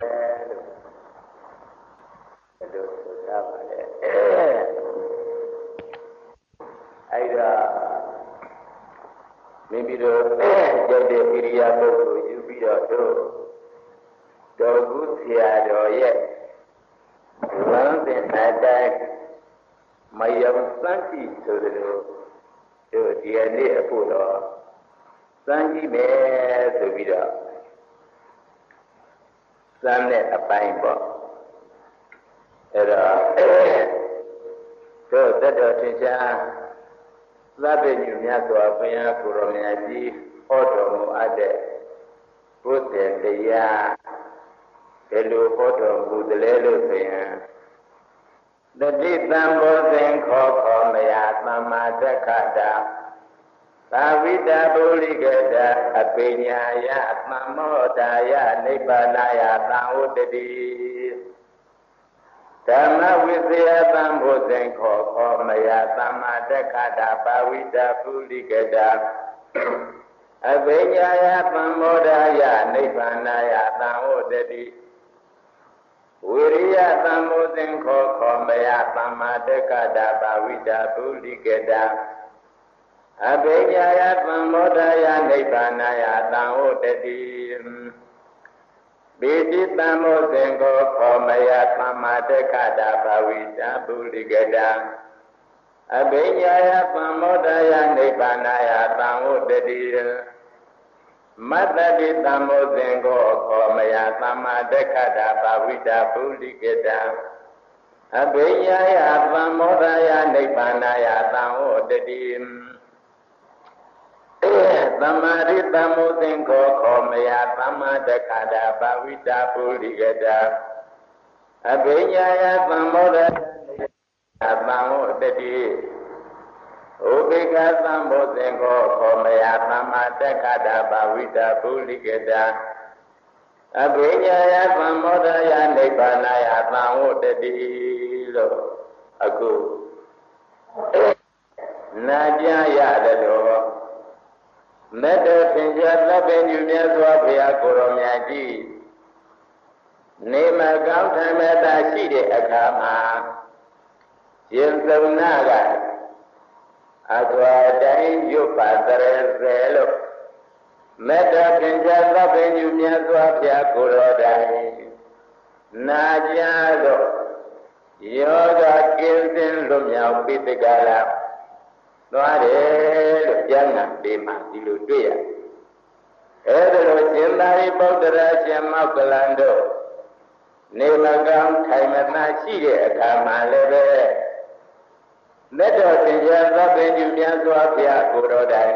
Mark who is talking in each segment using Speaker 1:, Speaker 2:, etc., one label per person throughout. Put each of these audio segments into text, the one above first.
Speaker 1: လို့ဆိုတာပါလေအဲ့ဒါမိမိတို့ကြိုက်တဲ့ဣရိယာပုဂ္ဂိုလ်ယူပြီးတော့တို့တော်ကူဆရာတော်ရဲ့လမ်းစဉ်အတိုင်းမယုံစမ်းကြည့်ဆိုလိုတို့ဒီနေ့အဖို့တော့စမ်းကြည့်မယ်ဆိုပြီးတော့ စမ်းတဲ့အပိုင်းပေါ့အဲ့တော့တို့တတ်တော်ထင်ရှားသဗ္ဗညုမြတ်စွာဘုရားကိုရောမြတ်ကြီးဟောတော်မူအပ်တဲ့ဘုဒ္ဓတရားဒီလိုဟောတော်မူတယ်လေလို့ဆိုရင်တတိတံဘောဇင်ခောခောမယသမ္မာတက္ခတာ သာဝိတပုရိကတအပိညာယသမ္မောတာယနိဗ္ဗာနယသံဝတ္တိဓမ္မဝိဇယသံဘုဇင်ခောခောမယသမ္မာတက္ခတာပါဝိတပုရိကတအပိညာယသမ္မောတာယနိဗ္ဗာနယသံဝတ္တိဝိရိယသံဘုဇင်ခောခောမယသမ္မာတက္ခတာပါဝိတပုရိကတ အဘိညာယသံမောဒယနိဗ္ဗာနယသံဝတ္တိပိတိတံမောဇင်ကိုခောမယသမ္မာတက္ခတာဘာဝိတာပုရိကတာအဘိညာယသံမောဒယနိဗ္ဗာနယသံဝတ္တိမတ္တတိတံမောဇင်ကိုခောမယသမ္မာတက္ခတာဘာဝိတာပုရိကတာအဘိညာယသံမောဒယနိဗ္ဗာနယသံဝတ္တိ သမ္မာရိတမုသင်္ခောခောမယသမ္မာတက္ခတာဘာဝိတာပုရိကတာအဘိညာယသမ္မောဒအသံဝတတိဥပိကသံဘောသင်္ခောခောမယသမ္မာတက္ခတာဘာဝိတာပုရိကတာအဘိညာယသမ္မောဒယနိဗ္ဗာနယသံဝတတိလို့အခုနာကြရတယ်လို့ မေတ္တာသင်္ကြန်သဗ္ဗညုမြတ်စွာဘုရားကိုရောမြတ်ကြီးနေမကောင်းထမတာရှိတဲ့အခါမှာရင်သုံးနာကအသွာတိုင်းရွတ်ပါတရစေလို့မေတ္တာသင်္ကြန်သဗ္ဗညုမြတ်စွာဘုရားကိုရောတိုင်းနာကြတော့ယောဂကင်းစင်လွတ်မြောက်ပိတကလာ သွားတယ်လို့ကျမ်းဂန်ပေးမှဒီလိုတွေ့ရအဲဒါလိုရှင်သာရိပုတ္တရာရှင်မောက္ကလန်တို့နေမကောင်းထိုင်မသာရှိတဲ့အခါမှာလည်းပဲလက်တော်သင်္ကြန်သဗ္ဗညုမြတ်စွာဘုရားကိုတော်တိုင်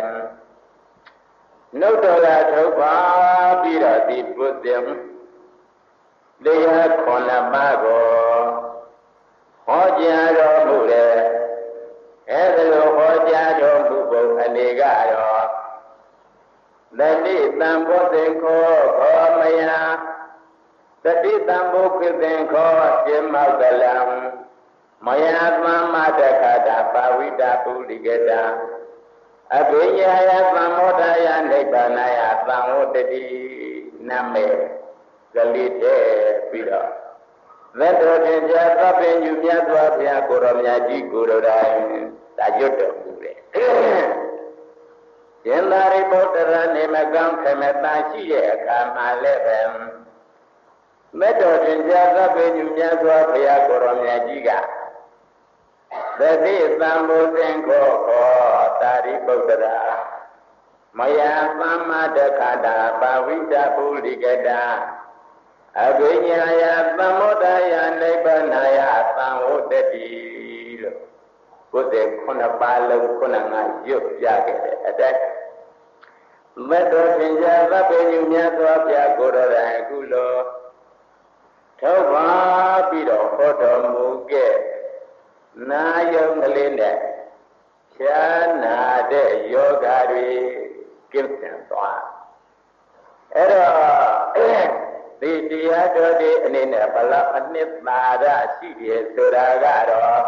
Speaker 1: နှုတ်တော်ကထုတ်ပါပြီးတော့ဒီဘုဇင်တရားခွန်လပါးကိုဟောကြားတော်မူတဲ့အဲဒါလိုဟောကြားတော်မူပုံအ နေကတော့တတိတံဘောဇင်ခောခောမယတတိတံဘောကိသင်ခောရှင်မောကလံမယသမ္မာတခတာပါဝိတာပုရိကတာအဘိညာယသံမောဒယနိဗ္ဗာနယသံဝတ္တိနမေကလေးတဲ့ပြီးတော့လက်တော်တင်ပြသဗ္ဗညုမြတ်စွာဘုရားကိုရောမြတ်ကြီးကိုရောတိုင်းဒါရွတ်တော်မူတယ် ရှင်သာရိပုတ္တရာနေမကံခမတန်ရှိတဲ့အခါမှာလည်းပဲမေတ္တာတင်ပြသဗ္ဗညုမြတ်စွာဘုရားကိုရောမြတ်ကြီးကသတိသံဘုသင်္ခောခောသာရိပုတ္တရာမယသမ္မာတခတာပါဝိတပုရိကတာအဘိညာယသမောဒယနိဗ္ဗာနယသံဝတ္တိလို့ကိုယ်တည်းခုနှစ်ပါးလုံးခုနှစ်ငါရွတ်ပြခဲ့တဲ့အတိုင်း မတ္တောသင်္ကြသဗ္ဗညုမြတ်စွာဘုရားကိုယ်တော်တိုင်အခုလိုထောက်ပါပြီးတော့ဟောတော်မူခဲ့နာယုံကလေးနဲ့ဖြာနာတဲ့ယောဂါတွေကိစ္စံသွားအဲ့တော့ဒီတရားတော်ဒီအနေနဲ့ဘလောက်အနှစ်သာရရှိတယ်ဆိုတာကတော့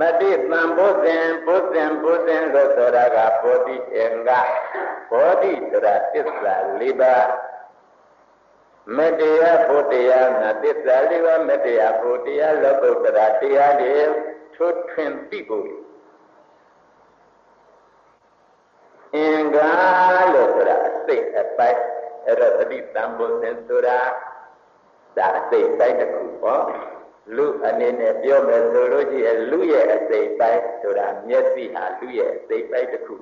Speaker 1: မတိတံဘုဇင်ဘုဇင်ဘုဇင်လို့ဆိုတာကဘောဓိအင်္ဂဘောဓိဆိုတာသစ္စာ၄ပါးမတရားဖို့တရားနာသစ္စာလေးပါးမတရားဖို့တရားလောကုတ္တရာတရားတွေထွတ်ထွင်သိဖို့အင်္ဂါလို့ဆိုတာအစိတ်အပိုက်အဲ့တော့တတိတံဘုဇင်ဆိုတာဒါအစိတ်ပိုင်းတစ်ခုပေါ့ လူအနေနဲ့ပြောမယ်ဆိုလို့ရှိရင်လူရဲ့အစိတ်ပိုင်းဆိုတာမျက်စိဟာလူရဲ့အစိတ်ပိုင်းတစ်ခု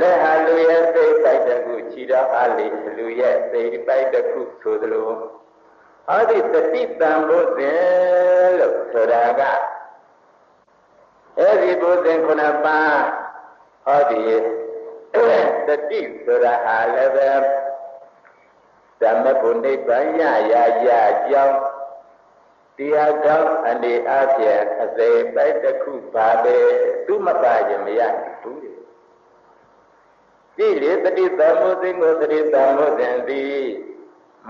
Speaker 1: လက်ဟာလူရဲ့စိတ်ပိုက်တစ်ခုခြေတော်အားလေးလူရဲ့စိတ်ပိုက်တစ်ခုဆိုသလိုဟောဒီတတိတံဘုဇင်လို့ဆိုတာကအဲ့ဒီဘုဇင်ခုနှစ်ပါးဟောဒီတတိဆိုတာဟာလည်းပဲဓမ္မဘုနိဗ္ဗာန်ရရာရာကြောင်း တရားကောင်းအနေအချင်းအစေပိုက်တစ်ခုပါပဲသူမပါရင်မရဘူးတိလေတတိသမုသိကိုတတိသမုဇင်သည်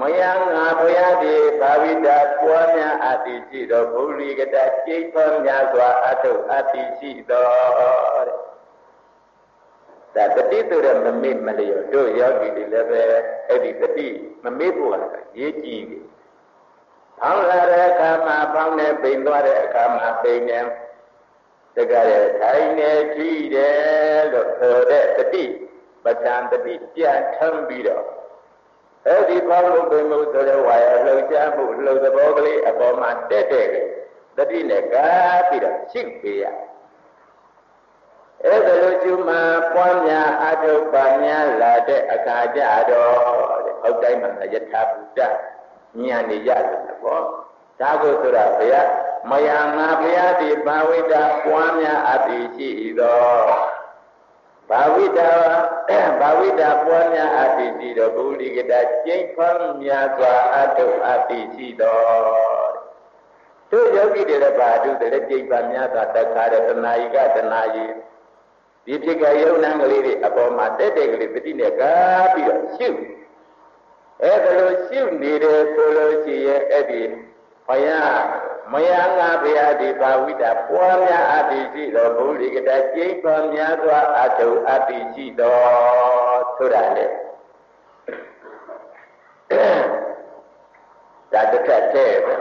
Speaker 1: မယငါဘုရားဒီဘာဝိတာပွားများအတ္တိရှိသောဘုရိကတကျိတ်သောများစွာအထုအတ္တိရှိသောတဲ့ဒါတတိဆိုတဲ့မမေ့မလျော်တို့ယောဂီတွေလည်းပဲအဲ့ဒီတတိမမေ့ဖို့ကရေးကြည့် ပြီဖောင်းလာတဲ့အခါမှာဖောင်းနေပိန်သွားတဲ့အခါမှာပိန်နေတကယ်ထိုင်နေကြည့်တယ်လို့ဆိုတဲ့တတိပဋ္ဌာန်တတိပြတ်ထမ်းပြီးတော့အဲ့ဒီဘောလုံးပင်မှုဆိုတဲ့ဝါရလှုပ်ရှားမှုလှုပ်သဘောကလေးအပေါ်မှာတက်တဲ့တတိနဲ့ကားပြီးတော့ရှင်းပေးရအဲ့ဒါလိုကျူမှာပွားများအထုပ်ပါများလာတဲ့အခါကြတော့တဲ့ဟုတ်တိုင်းမှာယထာဘုဒ္ဓ ဉာဏ်နေရတယ်ပေါ့ဒါကိုဆိုတာဘုရားမယငါဘုရားဒီဘာဝိတာပွားများအပ်ပြီးရှိသောဘာဝိတာဘာဝိတာပွားများအတိစီတော်ပုရိကတာကျိန်ဖောင်းများစွာအတုအတိစီတော်တို့ယောဂီတွေလည်းဘာတို့လည်းကျိန်ပါများစွာတခါတဲ့တဏှာယိကတဏှာယိဒီဖြစ်ကယုံနံကလေးတွေအပေါ်မှာတက်တဲ့ကလေးပတိနဲ့ကားပြီးတော့ရှု အဲ့ဒါလိုရှုနေတယ်ဆိုလို့ရှိရင်အဲ့ဒီဘုရားမယငါဘုရားဒီဘာဝိတာပွားများအပ်ပြီးရှိတော်ဘုရိကတကျိပံများစွာအထုအပ်ပြီးရှိတော်ဆိုတာလေဒါတစ်ခါတည်းပဲ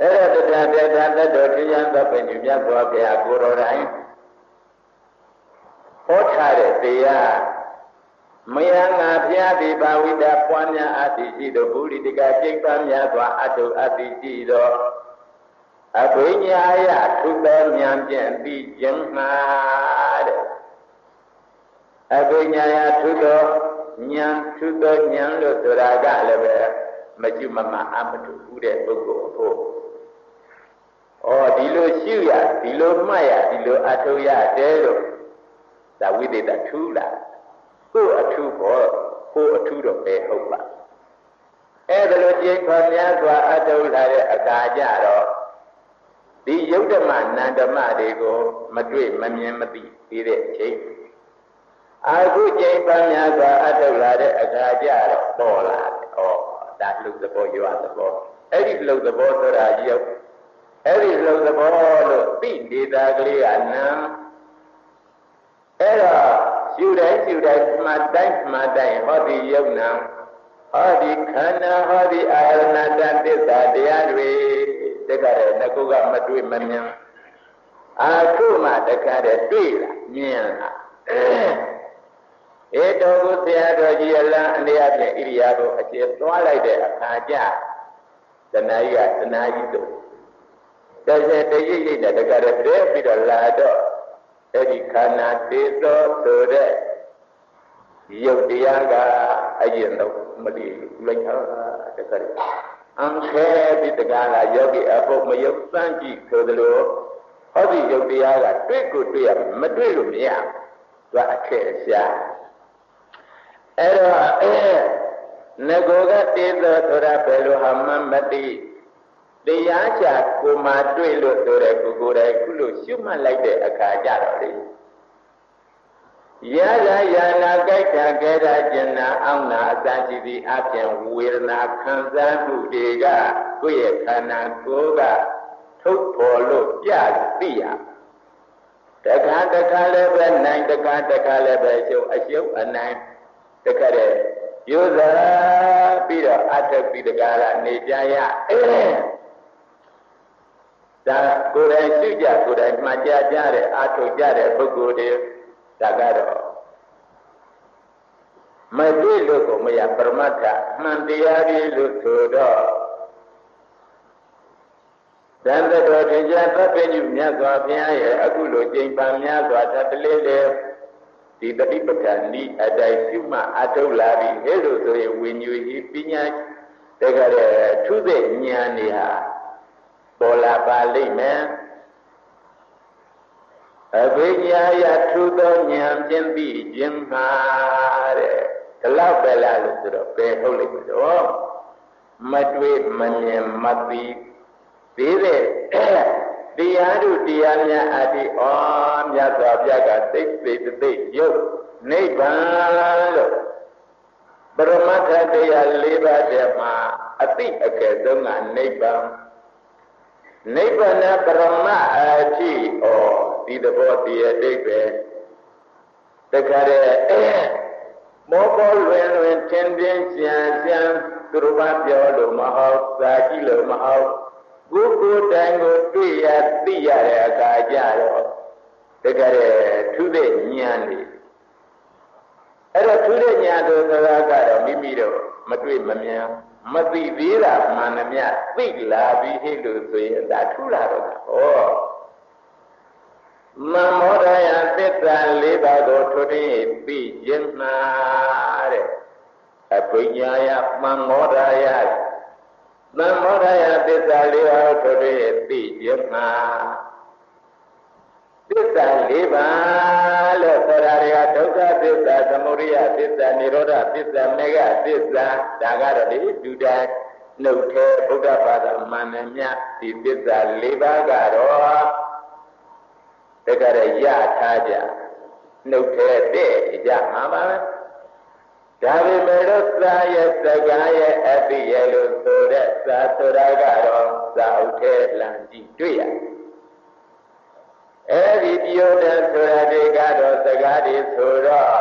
Speaker 1: အဲ့ဒါတရားပြတာတတ်တော်တရားသဗ္ဗညမြတ်စွာဘုရားကိုတော်တိုင်ဟောထားတဲ့တရား မယံငါဖျားတိပါဝိတာပွားများအတ္တိရှိသောဘုရိတကကျိတ်ပန်းများစွာအတုအတ္တိရှိသောအဘိညာယထုသောဉာဏ်ဖြင့်ပြီးခြင်းမှာတဲ့အဘိညာယထုသောဉာဏ်ထုသောဉာဏ်လို့ဆိုတာကလည်းပဲမကျွမမအမတုဘူးတဲ့ပုဂ္ဂိုလ်အဖို့ဩဒီလိုရှုရဒီလိုမှတ်ရဒီလိုအထုရတယ်လို့သာဝိသေတထူးလာ ကိုယ်အထုဘောကိုယ်အထုတော့ပဲဟုတ်ပါအဲ့ဒါလိုကြိတ်ခေါ်များစွာအတုလာတဲ့အခါကြတော့ဒီယုတ်ဓမ္မနန္ဓမ္မတွေကိုမတွေ့မမြင်မသိသေးတဲ့အချိန်အခုကြိတ်ခေါ်များစွာအတုလာတဲ့အခါကြတော့ပေါ်လာတယ်။ဩဒါလှုပ်သဘောရွာသဘောအဲ့ဒီလှုပ်သဘောဆိုတာယုတ်အဲ့ဒီလှုပ်သဘောလို့သိနေတာကလေးကနာအဲ့တော့ ရှုတိုင်းရှုတိုင်းမှတိုင်းမှတိုင်းဟောဒီယုံနာဟောဒီခန္ဓာဟောဒီအာရဏတသစ္စာတရားတွေတက္ကရာငကုကမတွေ့မမြင်အာခုမှတက္ကရာတွေ့လာမြင်လာဧတောကိုဆရာတော်ကြီးအလံအနေအချင်းဣရိယာကိုအကျေသွားလိုက်တဲ့အခါကျတဏှာကြီးကတဏှာကြီးတို့တည်းတည်းရိပ်ရိပ်နဲ့တက္ကရာပြဲပြီးတော့လာတော့ အဲ့ဒီခန္ဓာတေသောဆိုတဲ့ရုပ်တရားကအရင်တော့မတည်လိုက်တာတကယ်အံခဲပြီးတကားလာယောဂီအဖို့မယုတ်စမ်းကြည့်ဆိုသလိုဟောဒီရုပ်တရားကတွေ့ကိုတွေ့ရမတွေ့လို့မရသူအထက်ရှာအဲ့တော့အဲငကိုကတေသောဆိုတာဘယ်လိုဟာမှမသိ တရားချာကိုမှတွေ့လို့ဆိုတဲ့ကိုကိုယ်တိုင်ခုလို့ရှုမှတ်လိုက်တဲ့အခါကြတော့လေရရယာနာကြိုက်တာကဲတာကျင်နာအောင်နာအစရှိသည့်အပြင်ဝေဒနာခံစားမှုတွေကကိုယ့်ရဲ့ခန္ဓာကိုယ်ကထုတ်ပေါ်လို့ပြသိရတခါတခါလည်းပဲနိုင်တခါတခါလည်းပဲရှုပ်အရှုပ်အနိုင်တခါတည်းရိုးစားပြီးတော့အထုတ်ပြီးတကားကနေကြရ ဒါကိုယ်တိုင်ရှိကြကိုယ်တိုင်မှတ်ကြကြတဲ့အထုတ်ကြတဲ့ပုဂ္ဂိုလ်တွေဒါကတော့မတွေ့လို့ကိုမရပရမတ္ထမှန်တရားကြီးလို့ဆိုတော့တန်တော်တင်ကြသဗ္ဗညုမြတ်စွာဘုရားရဲ့အခုလိုကျင့်ပံများစွာတတလေးလေးဒီတတိပဋ္ဌာန်ဤအတိုင်းပြုမှအထုတ်လာပြီအဲလိုဆိုရင်ဝိညာဉ်ကြီးပညာတကယ်ထုတဲ့ဉာဏ်နေဟာ ပေါ်လာပါလိမ့်မယ်အဘိညာယထုသောဉာဏ်ဖြင့်သိခြင်းမှာတဲ့ဒီလောက်ပဲလားလို့ဆိုတော့ဘယ်ဟုတ်လိမ့်မလို့မတွေ့မမြင်မသိသေးတဲ့တရားတို့တရားများအတ္တိဩမြတ်စွာဘုရားကသိသိသိရုပ်နိဗ္ဗာန်လို့ပရမတ္ထတရား၄ပါးတည်းမှာအတိအကယ်ဆုံးကနိဗ္ဗာန် နိဗ္ဗာန်ပရမအတိဩဒီသဘောတရားအိဗယ်တခါတည်းမောပေါ်လွင်လွင်ထင်ထင်ရှင်းရှင်းသူတို့ဘာပြောလို့မဟုတ်သာကြည့်လို့မဟုတ်ကိုယ်ကိုယ်တိုင်ကိုတွေ့ရသိရတဲ့အခါကျတော့တကယ်ထူးတဲ့ဉာဏ်လေးအဲ့တော့ထူးတဲ့ဉာဏ်တို့ဆိုတာကတော့မိမိတို့မတွေ့မမြင် မသိသေးတာမှန်သမျှသိလာပြီဟိလို့ဆိုရင်ဒါထူးလာတော့ဟောမမောဒယသစ္စာ၄ပါးကိုထွထင်းသိခြင်းမှာတဲ့အပညာယမမောဒယသံမောဒယသစ္စာလေးပါးဆိုတဲ့သိခြင်းမှာ သစ္စာလေးပါးလို့ဆိုတာတွေကဒုက္ခသစ္စာသမုဒယသစ္စာនិရောဓသစ္စာမေဃသစ္စာဒါကတော့ဒီဒုတိုင်းနှုတ်ထဲဘုရားဘာသာမှန်တယ်မြတ်ဒီသစ္စာလေးပါးကတော့တကယ်ရထားကြနှုတ်ထဲတဲ့ကြမှာပါပဲဒါပေမဲ့လို့သာရဲ့စကားရဲ့အတိရဲ့လို့ဆိုတဲ့သာဆိုတာကတော့သာဥထဲလမ်းကြည့်တွေ့ရ အဲဒီပြောတဲ့ဆိုတာတွေကတော့စကားတွေဆိုတော့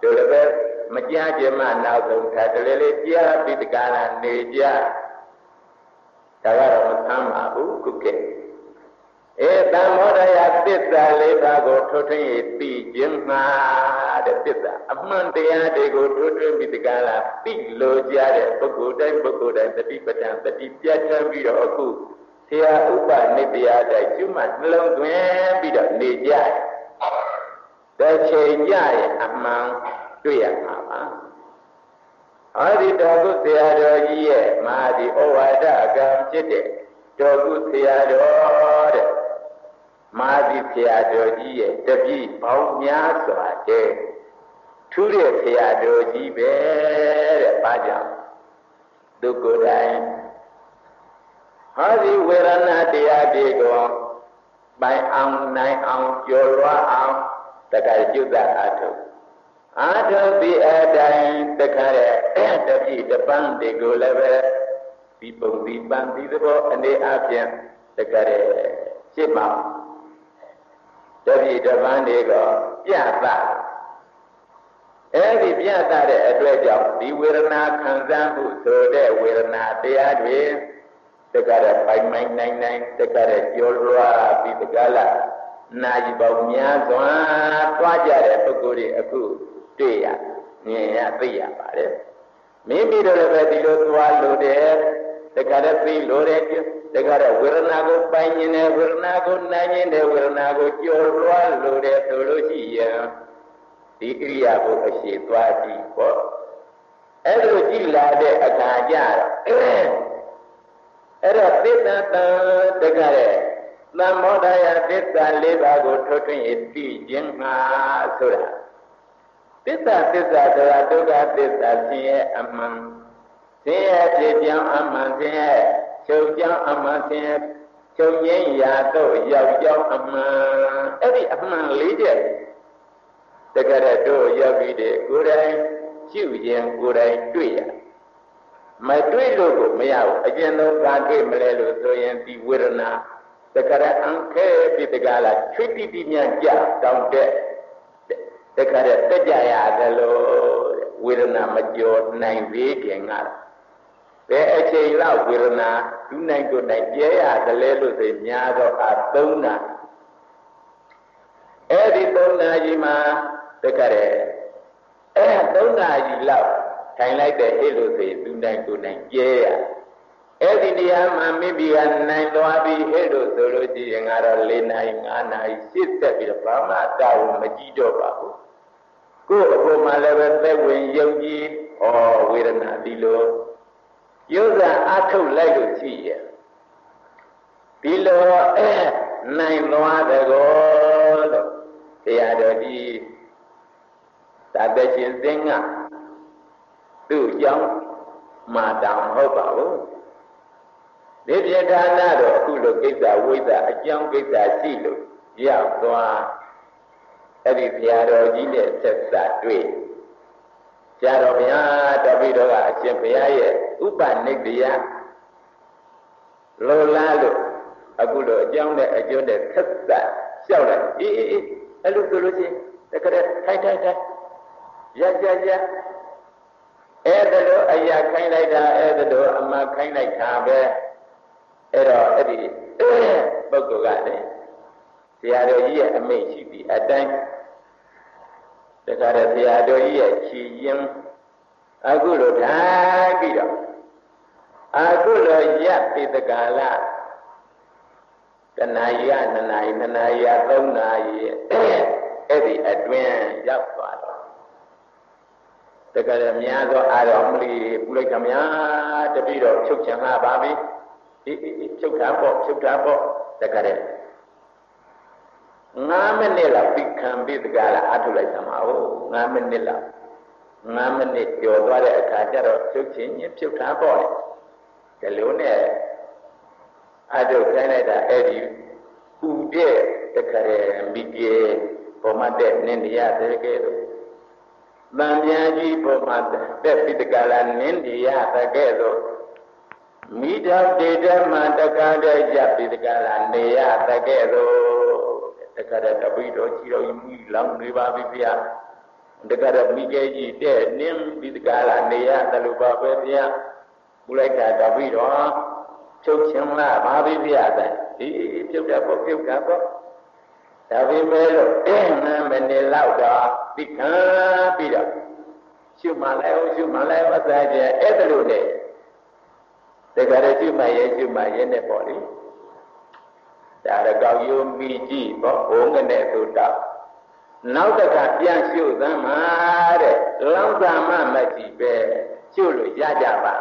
Speaker 1: ဒီလိုပဲမကြကြမနောက်ဆုံးထပ်တလေးလေးကြားပြီးတကားလာနေကြဒါကတော့မဆမ်းပါဘူးခုကဲဧတံမောဒယသစ္စာလေးပါးကိုထွထွင်း၍သိခြင်းမှာတဲ့သစ္စာအမှန်တရားတွေကိုထွထွင်းပြီးတကလားသိလို့ကြတဲ့ပုဂ္ဂိုလ်တိုင်းပုဂ္ဂိုလ်တိုင်းတတိပဋ္ဌာန်တတိပြတ်ထမ်းပြီးတော့အခု ဆရာဥပနိတရားတိုင်းကျွမှနှလုံးသွင်းပြီးတော့နေကြတဲ့ချိန်ကြရဲ့အမှန်တွေ့ရမှာပါဟောဒီတော်ကုဆရာတော်ကြီးရဲ့မဟာဒီဩဝါဒကံဖြစ်တဲ့တော်ကုဆရာတော်တဲ့မာသီဆရာတော်ကြီးရဲ့တပည့်ပေါင်းများစွာတဲ့ထူးတဲ့ဆရာတော်ကြီးပဲတဲ့ဘာကြောင့်သူကိုယ်တိုင် ဟာဒီဝေဒနာတရားတွေကိုပိုင်အောင်နိုင်အောင်ကျော်လွှားအောင်တခါကျွတ်တာအထုအာထုပြီးအတိုင်းတခါတဲ့တပည့်တပန်းတွေကိုလည်းပဲဒီပုံဒီပန်းဒီသဘောအနေအချင်းတခါတဲ့ရှင်းပါတပည့်တပန်းတွေကပြသအဲဒီပြသတဲ့အတွက်ကြောင့်ဒီဝေဒနာခံစားမှုဆိုတဲ့ဝေဒနာတရားတွေ တက္ကရာပိုင်မိုင်နိုင်နိုင်တက္ကရာကျော်လွှာပြီးတက္ကလာနာယီပေါင်းများစွာတွားကြတဲ့ပုဂ္ဂိုလ်တွေအခုတွေ့ရမြင်ရသိရပါတယ်မိမိတို့လည်းပဲဒီလိုသွားလို့တယ်တက္ကရာသိလို့တယ်တခါတော့ဝေဒနာကိုပိုင်ញင်တယ်ဝေဒနာကိုနိုင်ញင်တယ်ဝေဒနာကိုကြော်လွှားလို့တယ်ဆိုလို့ရှိရင်ဒီဣရိယာပုအရှိသွားကြည့်ပေါ့အဲ့လိုကြည့်လာတဲ့အခါကျတော့ အဲ့တော့သစ္စာတံတကတဲ့သံမောဒယသစ္စာ၄ပါးကိုထုတ်ထွင်းရသိခြင်းမှာဆိုတာသစ္စာသစ္စာဆိုတာဒုက္ခသစ္စာဆင်းရဲအမှန်ဆင်းရဲဖြစ်ကြောင်းအမှန်ဆင်းရဲချုပ်ကြောင်းအမှန်ဆင်းချုပ်ငင်းရာတော့ရောက်ကြောင်းအမှန်အဲ့ဒီအမှန်လေးချက်တကယ်တော့ရောက်ပြီးတဲ့ကိုယ်တိုင်ရှုရင်ကိုယ်တိုင်တွေ့ရ မတွေ့လို့ကိုမရဘူးအကျဉ်းဆုံးဘာကိမလဲလို့ဆိုရင်ဒီဝေဒနာတကရအံခဲဒီတကလာချွတ်တိတိမြန်ကြတောင်းတဲ့တကရတက်ကြရတယ်လို့ဝေဒနာမကြော်နိုင်သေးခင်ကဘယ်အချိန်လောက်ဝေဒနာဒုနိုင်ကိုနိုင်ပြဲရတယ်လဲလို့ဆိုများတော့အသုံးနာအဲ့ဒီသုံးနာကြီးမှာတကရအဲ့သုံးနာကြီးလောက် ထိုင်လိုက်တဲ့အဲ့လိုဆိုရင်သူနိုင်ကိုနိုင်ကျဲရအဲ့ဒီနေရာမှာမိမိကနိုင်သွားပြီးအဲ့လိုဆိုလို့ရှိရင်ကတော့၄နိုင်၅နိုင်ရှစ်ဆက်ပြီးတော့ဘာမှတာဝန်မကြည့်တော့ပါဘူးကိုယ့်အပေါ်မှာလည်းပဲသက်ဝင်ယုံကြည်ဩဝေဒနာဒီလိုယုဇာအထုတ်လိုက်လို့ရှိရဲ့ဒီလိုအဲနိုင်သွားတယ်ကောလို့တရားတော်ကြီးသာသက်ရှင်သင်္က သူ့ကြောင့်မာတာမဟုတ်ပါဘူးဒီပြဌာနာတော့အခုလိုကိစ္စဝိသအကြောင်းကိစ္စရှိလို့ရောက်သွားအဲ့ဒီဘုရားတော်ကြီးနဲ့ဆက်စပ်တွေ့ဆရာတော်ဘုရားတပည့်တော်ကအရှင်ဘုရားရဲ့ဥပနိဒယလောလားလို့အခုလိုအကြောင်းနဲ့အကျိုးနဲ့ဆက်စပ်လျှောက်လိုက်အေးအေးအဲ့လိုဆိုလို့ချင်းတကယ်ထိုက်ထိုက်ထိုက်ရရရ အဲ့ဒါလိုအရာခိုင်းလိုက်တာအဲ့ဒါလိုအမှခိုင်းလိုက်တာပဲအဲ့တော့အဲ့ဒီပုဂ္ဂိုလ်ကလည်းဆရာတော်ကြီးရဲ့အမိန့်ရှိပြီးအတိုင်းတခါတည်းဆရာတော်ကြီးရဲ့ခြေရင်းအခုလိုထားပြီးတော့အခုလိုရပ်ပြီးတကာလတဏှာရနနာရီနနာရီသုံးနာရီအဲ့ဒီအတွင်းရောက်သွား တကယ်များသောအာရုံလေးပြုလိုက်ခမညာတတိတော့ချုပ်ချင်မှာပါပြီအေးအေးချုပ်တာပေါ့ချုပ်တာပေါ့တကယ်9မိနစ်လောက်ပြီးခံပြီးတကယ်လားအထုလိုက်သမှာဟုတ်9မိနစ်လောက်9မိနစ်ကျော်သွားတဲ့အခါကျတော့ချုပ်ချင်ရင်ဖြုတ်တာပေါ့လေဒီလိုနဲ့အထုခိုင်းလိုက်တာအဲ့ဒီဥပြည့်တကယ်မိပြေပေါ်မတဲ့နင်းတရားတကယ်တော့ ဗံပြာကြီးပေါ်မှာတက်ပြီးတကလာနင်းတရားတကဲ့သို့မိတော်တေတမတကားတဲ့ရပ်ပြီးတကလာနေရတကဲ့သို့တကရတပိတော်ကြီးတော်မူလောင်းနေပါပြီဗျာတကရမိကဲကြီးတဲ့နင်းပြီးတကလာနေရတလူပါပဲဗျာဘုလိုက်တာတပိတော်ချုပ်ချင်းလာပါပြီဗျာတဲ့ဒီပြုတ်တာပေါ့ပြုတ်တာပေါ့ ဒါပေမဲ့လို့အင်းမှမနေလောက်တော့သိခံပြီးတော့ရှုမှလည်းရှုမှလည်းဝတ်သားကြအဲ့ဒါလို့နဲ့တခါတည်းရှုမှရဲ့ရှုမှရဲ့နဲ့ပေါ့လေဒါရကောက်ယုံမိကြည့်ပေါ့ဘုံကနေသုတနောက်တခါပြန်ရှုသမ်းမှာတဲ့လောကမှမကြည့်ပဲရှုလို့ရကြပါ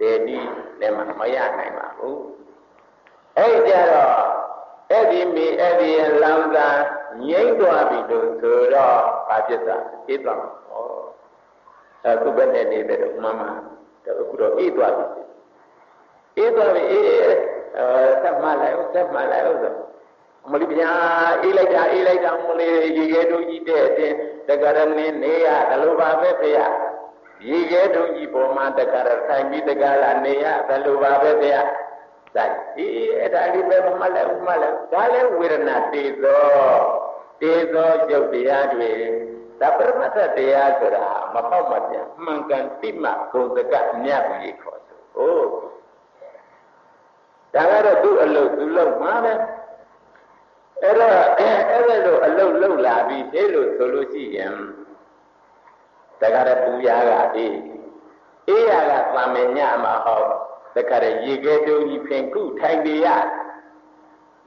Speaker 1: တယ်ဒီလည်းမရနိုင်ပါဘူးအဲ့ကြတော့ အဲ့ဒီမိအဲ့ဒီလမ်းသာငြိမ့်သွားပြီလို့ဆိုတော့ဘာဖြစ်တာအေးသွားမှာဩအခုဘက်နဲ့နေတယ်တော့မမအခုတော့အေးသွားပြီအေးသွားပြီအေးအဲဆက်မှလိုက်ဦးဆက်မှလိုက်ဦးဆိုအမလီဗျာအေးလိုက်တာအေးလိုက်တာမလေးရေခဲတို့ကြီးတဲ့အတင်းတက္ကရမင်းနေရဒလိုပါပဲဖေရရေခဲတို့ကြီးပေါ်မှာတက္ကရဆိုင်ပြီးတက္ကရနေရဒလိုပါပဲဖေရ စိုက်ဒီအဲ့ဒါလေးပဲမှတ်လိုက်မှတ်လိုက်ဒါလည်းဝေဒနာတေသောတေသောရုပ်တရားတွေသပ္ပမတ္တတရားဆိုတာမပေါက်မပြန်မှန်ကန်တိမဂုံတကမြတ်ကြီးခေါ်ဆို။အိုးဒါကတော့သူ့အလုပ်သူလုပ်မှာပဲ။အဲ့တော့အဲ့အဲ့လိုအလုပ်လုပ်လာပြီးဟဲ့လို့ဆိုလို့ရှိရင်ဒါကတော့ပူရာကအေးအေးရာကသာမညမှာဟော တခါတည်းရေခဲတုံးကြီးဖြင့်ကုထိုင်နေရ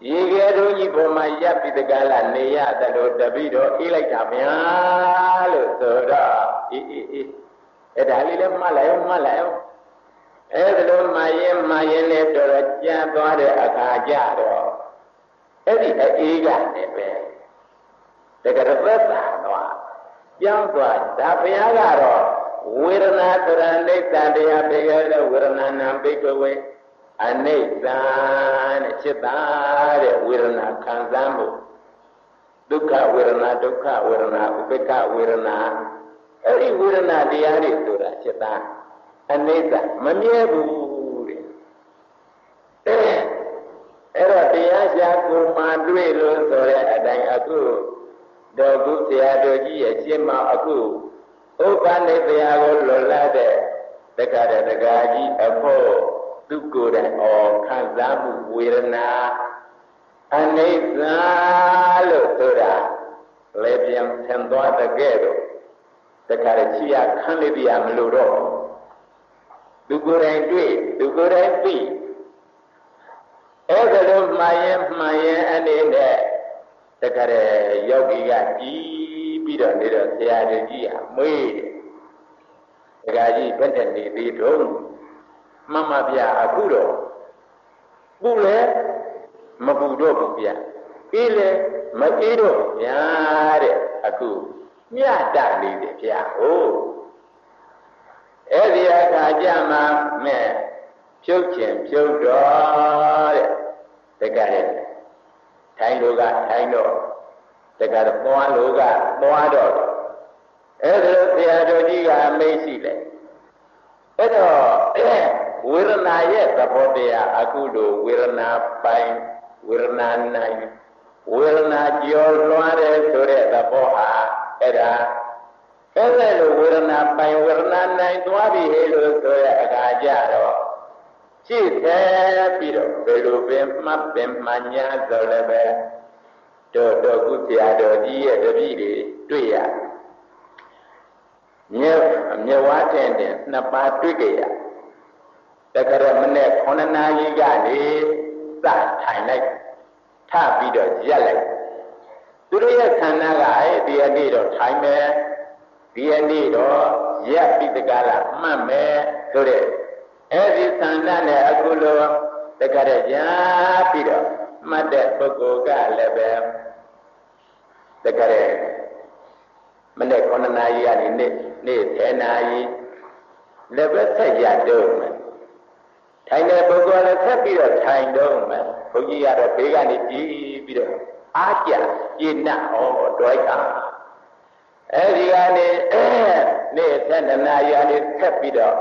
Speaker 1: ရေခဲတုံးကြီးပေါ်မှာရပ်ပြီးတကလာနေရတယ်လို့တပိတော့အေးလိုက်တာဗျာလို့ဆိုတော့အေးအေးအေးအဲ့ဒါလေးလည်းမှတ်လိုက်အောင်မှတ်လိုက်အောင်အဲ့ဒါလိုမှရင်မှရင်လည်းတော်တော်ကြံသွားတဲ့အခါကြတော့အဲ့ဒီအေးကနေပဲတကယ်သက်သာသွားပြောင်းသွားဒါဘုရားကတော့ ဝေဒနာဆိုတဲ့အနိစ္စတရားတရားတဲ့ဝေဒနာနာဘိကဝေအနိစ္စတဲ့จิตာတဲ့ဝေဒနာခံစားမှုဒုက္ခဝေဒနာဒုက္ခဝေဒနာဥပေက္ခဝေဒနာအဲ့ဒီဝေဒနာတရားတွေဆိုတာจิตာအနိစ္စမမြဲဘူးတဲ့အဲ့တော့တရားရှာကိုမှတွေ့လို့ဆိုတဲ့အတိုင်းအခုတော်ကုဆရာတော်ကြီးရဲ့ရှင်းမအခု ဥပ္ပနိတရားကိုလွတ်လပ်တဲ့တက္ကရာတက္ကာကြီးအဖို့သူကိုယ်တိုင်အော်ခံစားမှုဝေဒနာအနိစ္စလို့ဆိုတာလေပြန်ဆင်သွားတဲ့ကဲ့သို့တက္ကရာချီရခံလိပြမလို့တော့သူကိုယ်တိုင်တွေ့သူကိုယ်တိုင်သိအဲ့ဒါလို့မှားရင်မှားရင်အနေနဲ့တက္ကရာယောဂီကကြည် ပြီးတော့နေတော့ဆရာကြီးကမွေးတယ်ဒကာကြီးဘယ်နဲ့နေသေးတော့မှန်ပါဗျာအခုတော့ပူလဲမပူတော့ဘူးဗျာအေးလဲမအေးတော့ဗျာတဲ့အခုမြတ်တနေတယ်ဗျာဟုတ်အဲ့ဒီအခါကျမှမဲ့ဖြုတ်ခြင်းဖြုတ်တော့တဲ့တကယ်ထိုင်လို့ကထိုင်တော့ တကယ်သွားလို့ကသွားတော့အဲ့ဒါဆရာတော်ကြီးကအမိတ်ရှိတယ်အဲ့တော့ဝေဒနာရဲ့သဘောတရားအခုလိုဝေဒနာပိုင်ဝေဒနာနိုင်ဝေဒနာကြောလွှားတယ်ဆိုတဲ့သဘောဟာအဲ့ဒါအဲ့ဒါလိုဝေဒနာပိုင်ဝေဒနာနိုင်သွားပြီဟေလို့ဆိုရအခါကြတော့ကြည့်သေးပြီးတော့ဘယ်လိုပင်မှတ်ပင်မှညာဆိုလည်းပဲ တို့တို့ကုဆရာတော်ကြီးရဲ့တပည့်တွေတွေ့ရမြဲမြဲဝါတဲ့တဲ့နှစ်ပါးတွေ့ကြရတကယ်မနဲ့9နာရီကနေစထိုင်လိုက်ထပြီးတော့ရက်လိုက်သူတို့ရဲ့ခန္ဓာကအဲ့ဒီအနေ့တော့ထိုင်မယ်ဒီအနေ့တော့ရက်ပြီးတကလားမှတ်မယ်ဆိုတဲ့အဲ့ဒီသန္ဓာနဲ့အခုလိုတကယ်ရပြီးတော့မှတ်တဲ့ပုဂ္ဂိုလ်ကလည်းပဲ တကယ်မနေ့9နာရီကနေနေ့နေ့10နာရီလည်းပဲဆက်ရတော့မယ်ထိုင်တဲ့ပုဂ္ဂိုလ်လည်းဆက်ပြီးတော့ထိုင်တော့မယ်ဘုန်းကြီးကတော့ဘေးကနေကြည့်ပြီးတော့အားကြပြင်းနှံ့ဩတွိုက်ကအဲ့ဒီကနေနေ့7နာရီကနေဆက်ပြီးတော့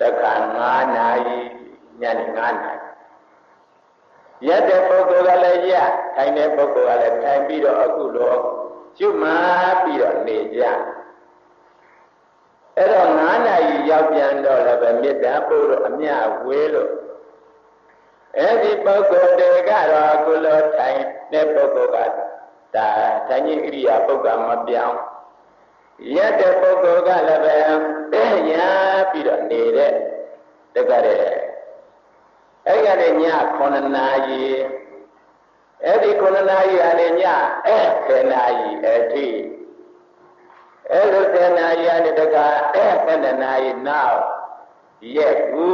Speaker 1: တခါ9နာရီညနေ9နာရီ ရက်တဲ့ပုဂ္ဂိုလ်ကလည်းရထိုင်တဲ့ပုဂ္ဂိုလ်ကလည်းထိုင်ပြီးတော့အခုလိုကျွမှပြီးတော့နေကြအဲ့တော့9နာရီရောက်ပြန်တော့လည်းပဲမေတ္တာပို့လို့အမြဝေးလို့အဲ့ဒီပုဂ္ဂိုလ်တွေကတော့အခုလိုထိုင်တဲ့ပုဂ္ဂိုလ်ကဒါထိုင်ကြီးဣရိယာပုဂ္ဂိုလ်မပြောင်းရက်တဲ့ပုဂ္ဂိုလ်ကလည်းပဲရပြီးတော့နေတဲ့တကယ် အဲ့ကလည်းည9နာရီအဲ့ဒီ9နာရီအနေညအဲ့10နာရီအထိအဲ့လို10နာရီအနေတကအဲ့7နာရီနောက်ရက်ကူ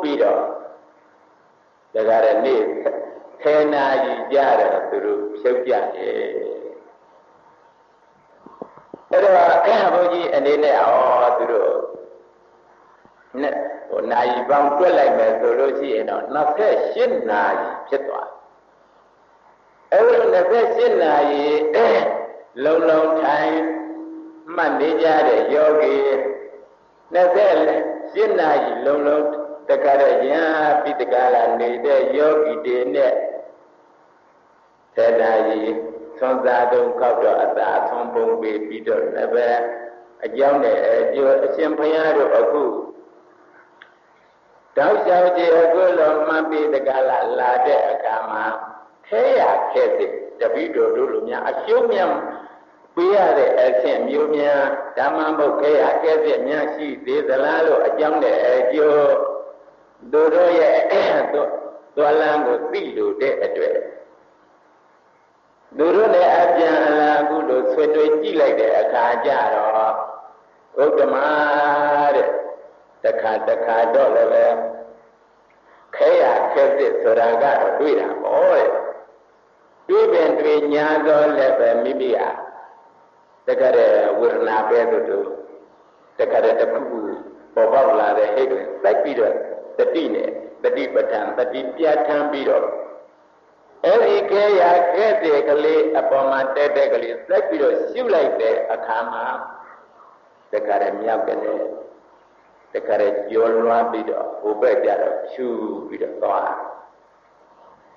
Speaker 1: ပြီးတော့တကယ်နေ့10နာရီကြာတော့သူတို့ဖြုတ်ကြတယ်အဲ့တော့ဘုန်းကြီးအနေနဲ့ဩသူတို့ နဲ့ဟိုနာရီပေါင်းတွက်လိုက်မယ်ဆိုလို့ရှိရင်တော့28နာရီဖြစ်သွားအဲ့ဒီ28နာရီလုံလုံထိုင်မှတ်နေကြတဲ့ယောဂီ28နာရီလုံလုံတက္ကရယံပိတကလာနေတဲ့ယောဂီတွေနဲ့ဆယ်နာရီသွန်စားတုံကောက်တော့အသာသွန်ပုံပေးပြီးတော့လည်းပဲအကြောင်းနဲ့အကျိုးအရှင်ဘုရားတို့အခု တောက်လျှောက်ကြည့်အခုလုံးမှတ်ပြီးတကလာလာတဲ့အခါမှာခဲရခဲစစ်တပိတော်တို့လိုများအကျိုးများပေးရတဲ့အဆင့်မျိုးများဓမ္မဘုတ်ခဲရခဲစစ်များရှိသေးသလားလို့အကြောင်းနဲ့အကျိုးတို့တို့ရဲ့သွားလန်းကိုသိလို့တဲ့အတွက်သူတို့လည်းအပြန်အလာအခုလိုဆွေးနွေးကြည့်လိုက်တဲ့အခါကျတော့ဥဒ္ဓမာတဲ့ တခါတခါတော့လည်းပဲခဲရခဲစစ်ဆိုတာကတော့တွေ့တာပေါ့တဲ့တွေ့ပင်တွေ့ညာတော့လည်းပဲမိမိဟာတကယ်ဝေဒနာပဲတို့တကယ်တခုခုပေါ်ပေါက်လာတဲ့ဟိတ်တွေစိုက်ပြီးတော့တတိနဲ့တတိပဋ္ဌာန်တတိပြဋ္ဌာန်းပြီးတော့အဲ့ဒီခဲရခဲတဲ့ကလေးအပေါ်မှာတက်တဲ့ကလေးစိုက်ပြီးတော့ရှုလိုက်တဲ့အခါမှာတကယ်မြောက်ကလေး တခါရကြောလွှမ်းပြီးတော့ဟိုဘက်ကြတော့ဖြူပြီးတော့သွား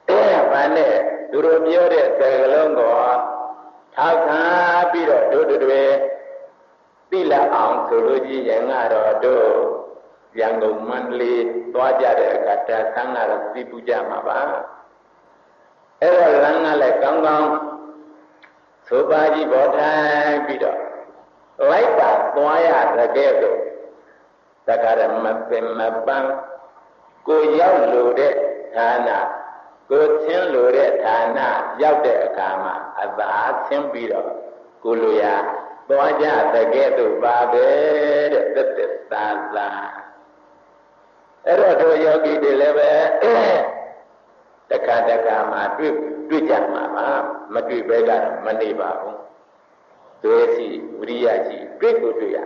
Speaker 1: အဲဘာနဲ့သူတို့ပြောတဲ့စကားလုံးကိုထောက်ခံပြီးတော့တို့တွေသိလာအောင်ဆိုလို့ကြီးရင်ကတော့တို့ရန်ကုန်မန္တလေးသွားကြတဲ့အခါတဆန်းကတော့သိပူကြမှာပါအဲ့တော့လမ်းကလည်းကောင်းကောင်းသိုးပါကြီးပေါ်ထိုင်ပြီးတော့လိုက်ပါသွားရတဲ့ကဲ့သို့ တခါရမပင်မပန်းကိုရောက်လို့တဲ့ဌာနကိုသင်လို့တဲ့ဌာနရောက်တဲ့အခါမှာအသာသင်ပြီးတော့ကိုလိုရာသွားကြတဲ့ကဲ့သို့ပါပဲတဲ့သက်သက်သာသာအဲ့တော့တို့ယောဂီတွေလည်းပဲတခါတခါမှတွေ့တွေ့ကြမှာပါမတွေ့ပဲကတော့မနေပါဘူးသွေးစီဝိရိယကြီးတွေ့ကိုတွေ့ရ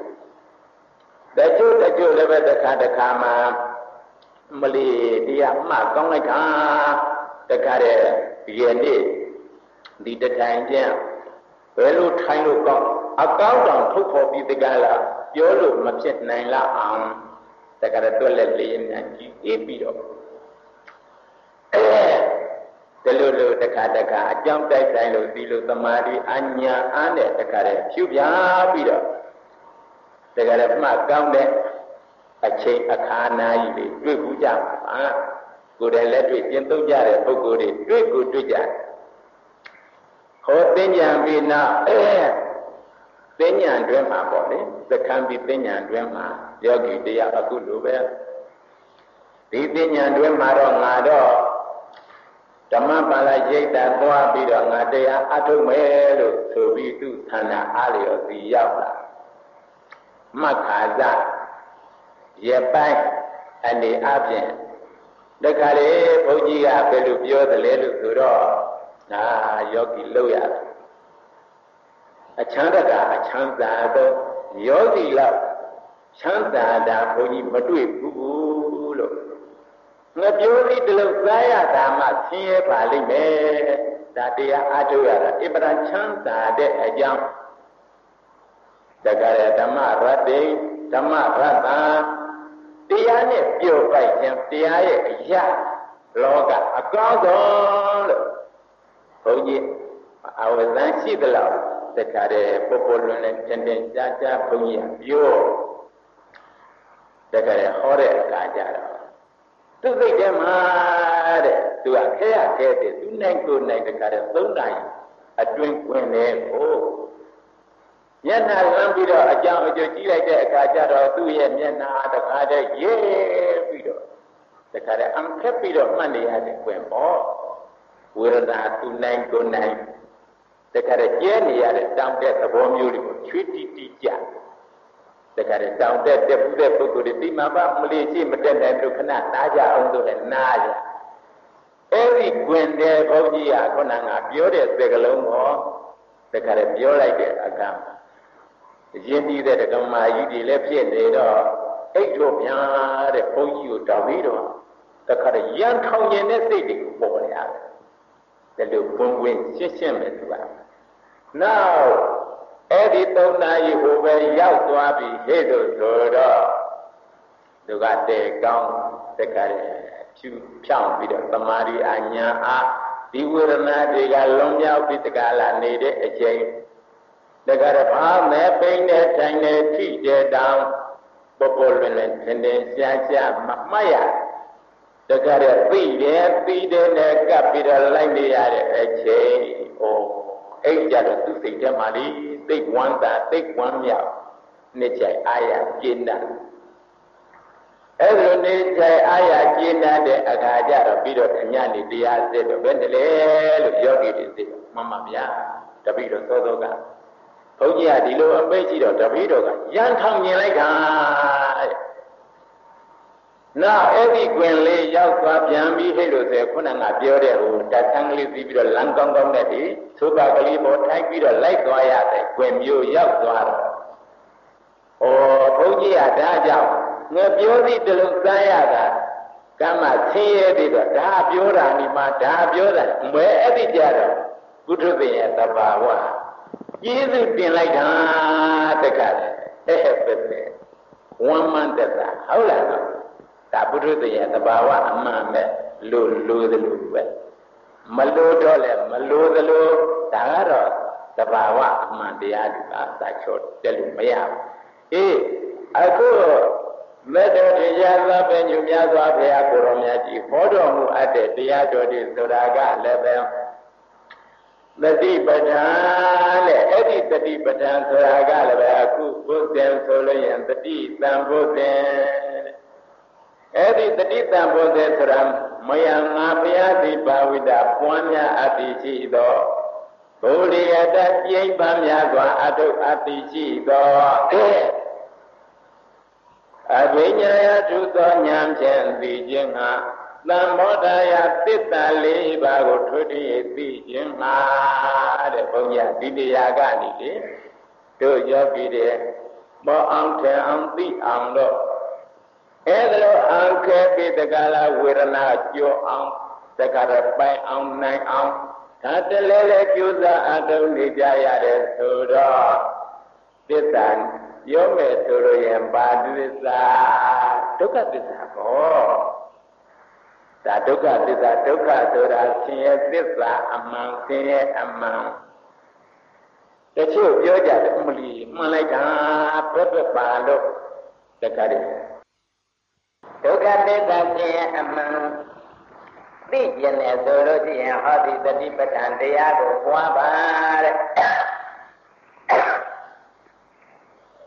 Speaker 1: တချို့တချို့လည်းပဲတခါတခါမှမလီတရားမှကောင်းလိုက်တာတခါတည်းဒီရနေ့ဒီတထိုင်ကျဘယ်လိုထိုင်လို့ကောင်းအကောင်းတောင်ထုတ်ဖော်ပြီးတကလားပြောလို့မဖြစ်နိုင်လားအောင်တကယ်တော့လက်လေးများကြည့်အေးပြီးတော့တလူလူတခါတခါအကြောင်းတိုက်ဆိုင်လို့ဒီလိုသမာဓိအညာအားနဲ့တခါတည်းဖြူပြပြီးတော့ တကယ်တော့မှကောင်းတဲ့အချိန်အခါနာကြီးတွေတွေ့ဘူးကြပါပါကိုယ်တိုင်လက်တွေ့ကျင့်သုံးကြတဲ့ပုဂ္ဂိုလ်တွေတွေ့ကိုတွေ့ကြတယ်ဟောသိဉာဏ်ပြီးနောက်သိဉာဏ်တွင်မှာပေါ့လေသက္ကံပြီးသိဉာဏ်တွင်မှာယောဂီတရားအခုလိုပဲဒီသိဉာဏ်တွင်မှာတော့ငါတော့ဓမ္မပါဠိရိတ်တာသွားပြီးတော့ငါတရားအထုတ်မယ်လို့ဆိုပြီးသူဌာနအားလျော်စီရောက်လာ မခါဇရပိုင်းအနေအပြင်တခါလေဘုန်းကြီးကဘယ်လိုပြောသလဲလို့ဆိုတော့ဒါယောဂီလောက်ရအချမ်းတကအချမ်းသာတော့ယောဂီလောက်ချမ်းသာတာဘုန်းကြီးမတွေ့ဘူးလို့ငါပြောပြီးတလို့စားရတာမှဆင်းရဲပါလိမ့်မယ်ဒါတရားအားထုတ်ရတာအပ္ပရချမ်းသာတဲ့အကြောင်း တက္ကရာဓမ္မရတ္တိဓမ္မရတ္တတရားနဲ့ပြောပိုက်ခြင်းတရားရဲ့အရာလောကအကောင်းဆုံးလို့ဘုန်းကြီးအဝဇန်ရှိသလောက်တခါတည်းပုပ္ပလွန်နဲ့တင်တင်ကြာကြာဘုန်းကြီးပြောတခါတည်းဟောတဲ့အခါကျတော့သူ့စိတ်ထဲမှာတဲ့သူကခဲရခဲတဲ့သူနိုင်ကိုနိုင်တခါတည်းသုံးနိုင်အတွင်းဝင်နေကို မျက်နှာလမ်းပြီးတော့အကြောင်းအကျိုးကြည့်လိုက်တဲ့အခါကျတော့သူ့ရဲ့မျက်နှာတခါတည်းရေးပြီးတော့တခါတည်းအံခက်ပြီးတော့မှတ်နေရတဲ့ကွင်ပေါ့ဝေဒနာသူနိုင်ကိုနိုင်တခါတည်းကျဲနေရတဲ့တောင်းတဲ့သဘောမျိုးတွေကိုချွေးတီးတီးကြတခါတည်းတောင်းတဲ့တက်ပူးတဲ့ပုဂ္ဂိုလ်တွေဒီမှာပါမလေးရှိမတက်နိုင်လို့ခဏနားကြအောင်ဆိုလည်းနားကြအဲ့ဒီကွင်တဲ့ဘုန်းကြီးကခုနကပြောတဲ့စကားလုံးကိုတခါတည်းပြောလိုက်တဲ့အခါမှာ ရင်းပြီးတဲ့ဓမ္မကြီးတွေလည်းဖြစ်နေတော့အိတ်တို့များတဲ့ဘုန်းကြီးကိုတောင်းပြီးတော့တခါတည်းရန်ထောင်ကျင်တဲ့စိတ်တွေကိုပေါ်လာတယ်ဒါလို့ဘုံဝင်ရှင်းရှင်းပဲသူကနောက်အဲ့ဒီသုံးနာရီဟိုပဲရောက်သွားပြီဟဲ့ဆိုဆိုတော့သူကတဲကောင်းတခါတည်းဖြူဖြောင်းပြီးတော့သမာဓိအညာအားဒီဝေဒနာတွေကလွန်မြောက်ပြီးတကလာနေတဲ့အချိန် တကရဘာမဲပိန်နဲ့ထိုင်နေထိတဲ့တောင်ပေါ်ပေါ်လွင်လွင်ထင်ထင်ရှားရှားမမှတ်ရတကရသိတယ်သိတယ်နဲ့ကပ်ပြီးတော့လိုက်နေရတဲ့အချိန်ဟိုအဲ့ကြတော့သူစိတ်ထဲမှာလေသိဝမ်းသာသိဝမ်းမြောက်နှစ်ချိုင်အာရကျင်းတာအဲ့လိုနေချိုင်အာရကျင်းတဲ့အခါကျတော့ပြီးတော့ညနေတရားစစ်တော့ဘယ်နဲ့လဲလို့ယောဂီတွေသိမှန်ပါဗျာတပိတော့သောသောက ဘုန်းကြီးကဒီလိုအပိတ်ကြည့်တော့တပည့်တော်ကရန်ထောင်မြင်လိုက်တာတဲ့နောက်အဲ့ဒီတွင်လေးရောက်သွားပြန်ပြီးဟဲ့လို့ဆိုခုနကပြောတဲ့ဟိုတတ်ဆန်းကလေးပြီးပြီးတော့လမ်းကောင်းကောင်းနဲ့ဒီသုဘကလေးပေါ်ထိုက်ပြီးတော့လိုက်သွားရတဲ့တွင်မျိုးရောက်သွားတော့ဩဘုန်းကြီးကဒါကြောင့်ငါပြောသည်တလုံးစားရတာကမ္မဆင်းရဲပြီးတော့ဒါပြောတာဒီမှာဒါပြောတာမဲအဲ့ဒီကြတော့ဘုဒ္ဓဘုရင်သဘာဝ ကျေးဇူးတင်လိုက်တာတက္ကရာအဲ့ဟဲ့ပဲဝမ်းမန်းတတ်တာဟုတ်လားနော်ဒါပုထုဇဉ်ရဲ့သဘာဝအမှန်ပဲလို့လို့သလိုပဲမလို့တော့လဲမလို့သလိုဒါကတော့တဘာဝအမှန်တရားတွေကစာချောတက်လို့မရဘူးအေးအခုမေတ္တာတရားသဗ္ဗညုများစွာဘုရားကိုရောမြတ်ကြီးဟောတော်မူအပ်တဲ့တရားတော်တွေဆိုတာကလည်းပဲ တတိပဋ္ဌာန်တဲ့အဲ့ဒီတတိပဋ္ဌာန်ဆိုတာကလည်းပဲအခုဘုဇင်ဆိုလို့ရင်တတိတံဘုဇင်အဲ့ဒီတတိတံဘုဇင်ဆိုတာမယံငါဘုရားဒီပါဝိဒပွားများအတ္တိရှိသောဘုရိယတပြိမ့်ပန်းများစွာအတုအတ္တိရှိသောအဘိညာယထုသောဉာဏ်ဖြင့်သိခြင်းဟာ သံဘောဓယသစ္စာလေးပါးကိုထွတ်တည်းသိခြင်းဟာတဲ့ဘုန်းကြီးဒီတရားကနေလေတို့ယောဂီတွေမောအောင်ထအောင်သိအောင်လို့အဲ့ဒါလိုအံခဲပိတကလာဝေဒနာကြောအောင်တကရပိုင်အောင်နိုင်အောင်ဒါတလဲလဲကြိုးစားအထုံးနေကြရတယ်ဆိုတော့သစ္စာပြောမယ်ဆိုလို့ရင်ဘာသစ္စာဒုက္ခသစ္စာပေါ့ ဒါဒုက္ခသစ္စာဒုက္ခဆိုတာဆင်းရဲသစ္စာအမှန်ဆင်းရဲအမှန်တချို့ပြောကြတယ်မလီမှန်လိုက်တာဘက်ဘက်ပါလို့တခါတည်းဒုက္ခသစ္စာဆင်းရဲအမှန်သိကျင်တယ်ဆိုလို့ရှိရင်ဟောဒီတတိပဋ္ဌာန်တရားကိုပွားပါတဲ့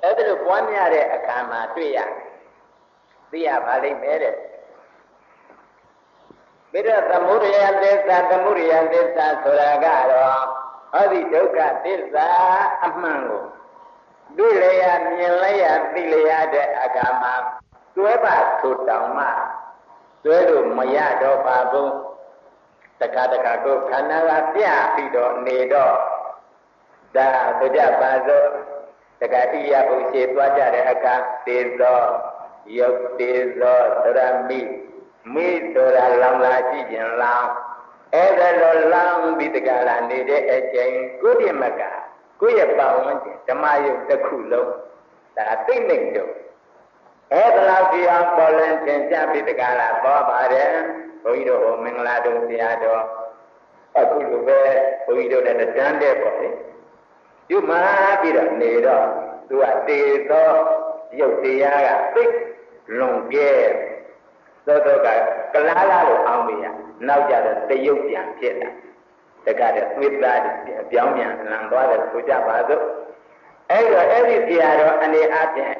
Speaker 1: အဲ့ဒါလိုပွားများတဲ့အခါမှာတွေ့ရသိရပါလိမ့်မယ်တဲ့ ပြီးတော့သမုဒယသစ္စာသမုဒယသစ္စာဆိုတာကတော့ဟောဒီဒုက္ခသစ္စာအမှန်ကိုသိလျာမြင်လျာသိလျာတဲ့အခါမှာတွဲပါထိုတောင်မှတွဲလို့မရတော့ပါဘူးတခါတခါကိုခန္ဓာကပြပြီးတော့နေတော့ဒါဘုရားပါသောတခါဣရိယာပုရှိသွားကြတဲ့အခါသေသောယုတ်သေသောသရမိ မိဆိုတာလောင်လာရှိခြင်းလောင်အဲ့ဒါလိုလောင်ပြီးတကလာနေတဲ့အချိန်ကုဋိမကကိုယ့်ရဲ့ပတ်ဝန်းကျင်ဓမ္မယုတ်တစ်ခုလုံးဒါသိမ့်နေတော့အဲ့ဒါလောက်ဒီအောင်ပေါ်လင်းသင်ကြပြီးတကလာပေါ်ပါတယ်ဘုန်းကြီးတို့ဟောမင်္ဂလာတုံဆရာတော်အခုလိုပဲဘုန်းကြီးတို့လည်းတန်းတဲ့ပေါ့လေယူမာပြီးတော့နေတော့သူကတေသောရုပ်တရားကသိလွန်ကျဲ သောတော့ကကလားလားလို့အောင်းမိရနောက်ကြတော့တရုပ်ပြန်ဖြစ်လာတကတဲ့သွေးသားပြောင်းပြန်လန်သွားတယ်ဆိုကြပါစို့အဲ့တော့အဲ့ဒီတရားတော်အနေအချင်း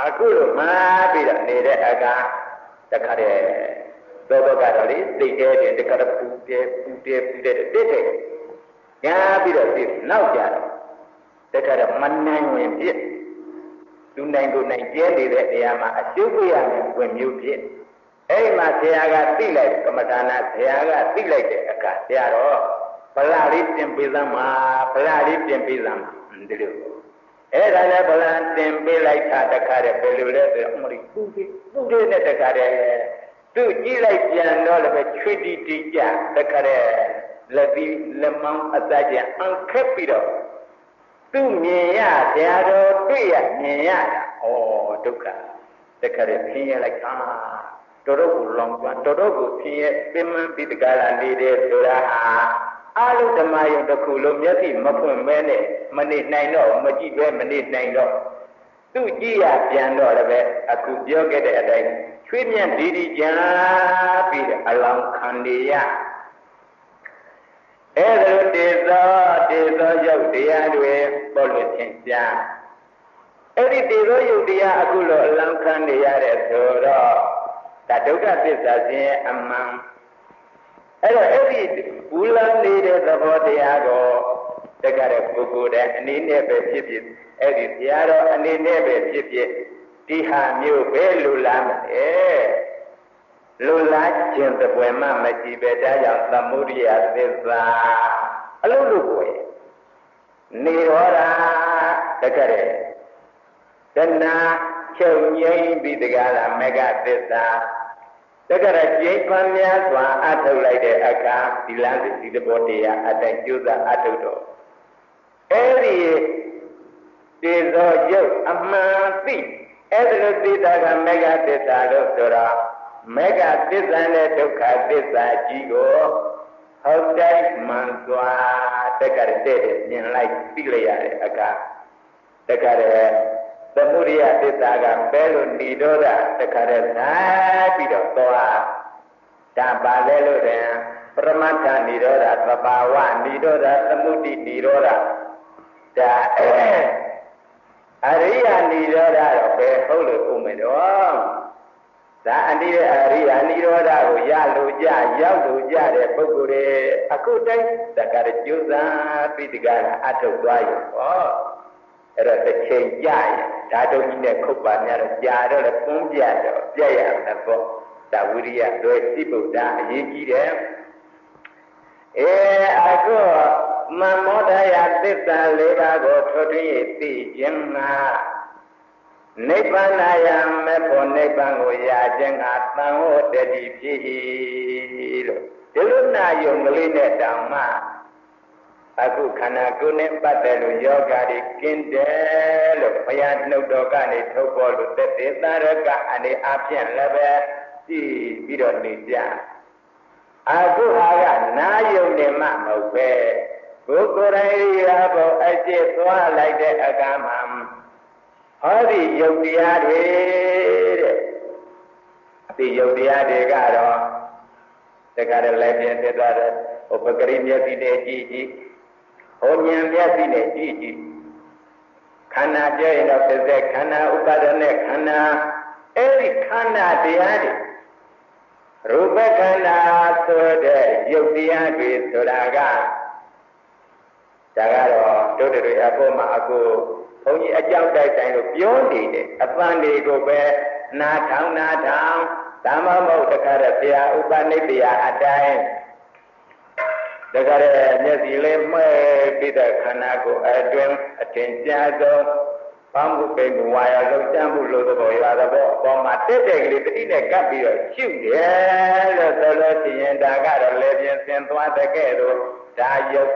Speaker 1: အခုလိုမှားပြီးတော့နေတဲ့အခါတခါတဲ့သောတော့ကတော့လေစိတ်ထဲတင်တခါတော့ပူတယ်ပူတယ်ပူတယ်တစ်တဲ့ညာပြီးတော့ဒီနောက်ကြတော့တခါတော့မနိုင်ဝင်ဖြစ် သူနိုင်ကိုနိုင်ကျဲနေတဲ့နေရာမှာအကျုပ်ပြရမယ်ဝင်မျိုးဖြစ်အဲ့ဒီမှာဆရာကသိလိုက်ကမ္မဌာနဆရာကသိလိုက်တဲ့အခါဆရာတော့ဗလာလေးတင်ပေးသမှာဗလာလေးတင်ပေးသမှာဒီလိုအဲ့ဒါလည်းဗလာတင်ပေးလိုက်တာတခါတည်းဘယ်လိုလဲဆိုတော့အမလီပူပြီးပူတဲ့နဲ့တခါတည်းသူကြည့်လိုက်ပြန်တော့လည်းပဲချွေတီတီကြတခါတည်းလက်ပြီးလက်မောင်းအစကြအံခက်ပြီးတော့ သူမြင်ရဆရာတော်တွေ့ရမြင်ရတာဩဒုက္ခတခါတည်းဖြင်းရလိုက်အာတော်တော်ကိုလောင်ကျွမ်းတော်တော်ကိုဖြင်းရပင်မပြီးတကားလာနေတဲ့ဆိုတာဟာအလုံးဓမ္မယုံတစ်ခုလုံးမျက်စိမဖွင့်မဲနဲ့မနေနိုင်တော့မကြည့်ပဲမနေနိုင်တော့သူကြည့်ရပြန်တော့လည်းပဲအခုပြောခဲ့တဲ့အတိုင်းချွေးမြတ်ဒီဒီကြာပြီးအလောင်းခံနေရ အဲ့ဒါလိုတေသောတေသောယုတ်တရားတွေပေါ်လို့သင်ကြားအဲ့ဒီတေသောယုတ်တရားအခုလိုအလောင်းခံနေရတဲ့ဆိုတော့ဒါဒုက္ခသစ္စာခြင်းအမှန်အဲ့တော့အဲ့ဒီဘူးလန်းနေတဲ့သဘောတရားကိုတက္ကရာပုဂ္ဂိုလ်တဲ့အနေနဲ့ပဲဖြစ်ဖြစ်အဲ့ဒီတရားတော်အနေနဲ့ပဲဖြစ်ဖြစ်ဒီဟာမျိုးပဲလူလာမယ် လူလာခြင်းတပွဲမှမကြည့်ပဲဒါကြောင့်သမုဒိယသစ္စာအလုံးလို့ကိုယ်နေရောတာတက္ကရာတဏှာချုပ်ငိမ့်ပြီးတကားလားမေဃသစ္စာတက္ကရာကျိပန်းများစွာအထုတ်လိုက်တဲ့အခါဒီလမ်းဒီတဘောတရားအတိုင်းကျိုးစားအထုတ်တော့အဲ့ဒီတေဇောကျုပ်အမှန်သိအဲ့ဒါလိုသိတာကမေဃသစ္စာလို့ဆိုတော့ မေဃသစ္စာနဲ့ဒုက္ခသစ္စာကြီးကိုဟုတ်တိုင်းမှန်စွာတက္ကရတဲ့မြင်လိုက်ပြီးလိုက်ရတဲ့အခါတက္ကရသမုဒိယသစ္စာကပဲလို့ဏိရောဓတက္ကရနိုင်ပြီးတော့သွားဒါပါလဲလို့တဲ့ပရမတ္ထဏိရောဓသဘာဝဏိရောဓသမုဒိဏိရောဓဒါအရိယာဏိရောဓတော့ဘယ်ဟုတ်လို့ဥမယ်တော့ ဒါအနိအရိယာနိရောဓကိုရလို့ကြရောက်လို့ကြတဲ့ပုဂ္ဂိုလ်တွေအခုတိုင်းတက္ကရာကျုဇာပိဋကအထုတ်သွားရောဟောအဲ့တော့တစ်ချိန်ကြာရင်ဓာတုကြီးနဲ့ခုတ်ပါများတော့ကြာတော့လည်းပုံးပြတော့ပြက်ရမှာပေါ့ဒါဝိရိယလွယ်စိဗုဒ္ဓအရေးကြီးတယ်အဲအခုမမောဒယသစ္စာ၄ပါးကိုထွထွင်းသိခြင်းမှာ နိဗ္ဗာန်ယံမေဖို့နိဗ္ဗာန်ကိုရခြင်းကသံဟောတတိဖြစ်၏လို့ဒီလိုနာယုံကလေးနဲ့တောင်မှအခုခန္ဓာကိုယ်နဲ့ပတ်သက်လို့ယောဂါတွေกินတယ်လို့ဘုရားနှုတ်တော်ကနေထုတ်ပေါ်လို့သက်သေသာရကအနေအဖြင့်လည်းပဲကြည့်ပြီးတော့နေကြအခုဟာကနာယုံနေမှမဟုတ်ပဲကိုယ်ကိုယ်တိုင်ရာဘောအကျစ်သွားလိုက်တဲ့အခါမှာ ဟောဒီယုတ်တရားတွေတဲ့ဒီယုတ်တရားတွေကတော့တက္ကရာလည်းပြည့်သက်သွားတယ်ဥပဂရိမျက်စိနဲ့ကြည့်ကြည့်ဟောဉာဏ်မျက်စိနဲ့ကြည့်ကြည့်ခန္ဓာကျရင်တော့ဖြစ်တဲ့ခန္ဓာဥပါဒနဲ့ခန္ဓာအဲ့ဒီခန္ဓာတရားတွေရူပခန္ဓာဆိုတဲ့ယုတ်တရားတွေဆိုတာကဒါကတော့တို့တွေအဖို့မှာအခု ဘုန်းကြီးအကြောက်တိုက်တိုင်းလို့ပြောနေတယ်အပန်းတွေကိုပဲနာထောင်နာထောင်ဓမ္မမဟုတ်တခါတည်းဘုရားဥပနိတ္တယအတိုင်းတခါတည်းမျက်စိလေးမှဲ့ပြီးတဲ့ခန္ဓာကိုယ်အတွင်းအထင်ရှားဆုံးဘောင်းမှုပိန်ဝါရလုံးကြမ်းမှုလို့သဘောရသဘောအပေါ်မှာတက်တဲ့ကလေးတတိနဲ့ကပ်ပြီးတော့ရှုတယ်လို့ဆိုလို့ရှိရင်ဒါကတော့လေပြင်းစင်သွားတဲ့ကဲ့သို့ဒါယုတ်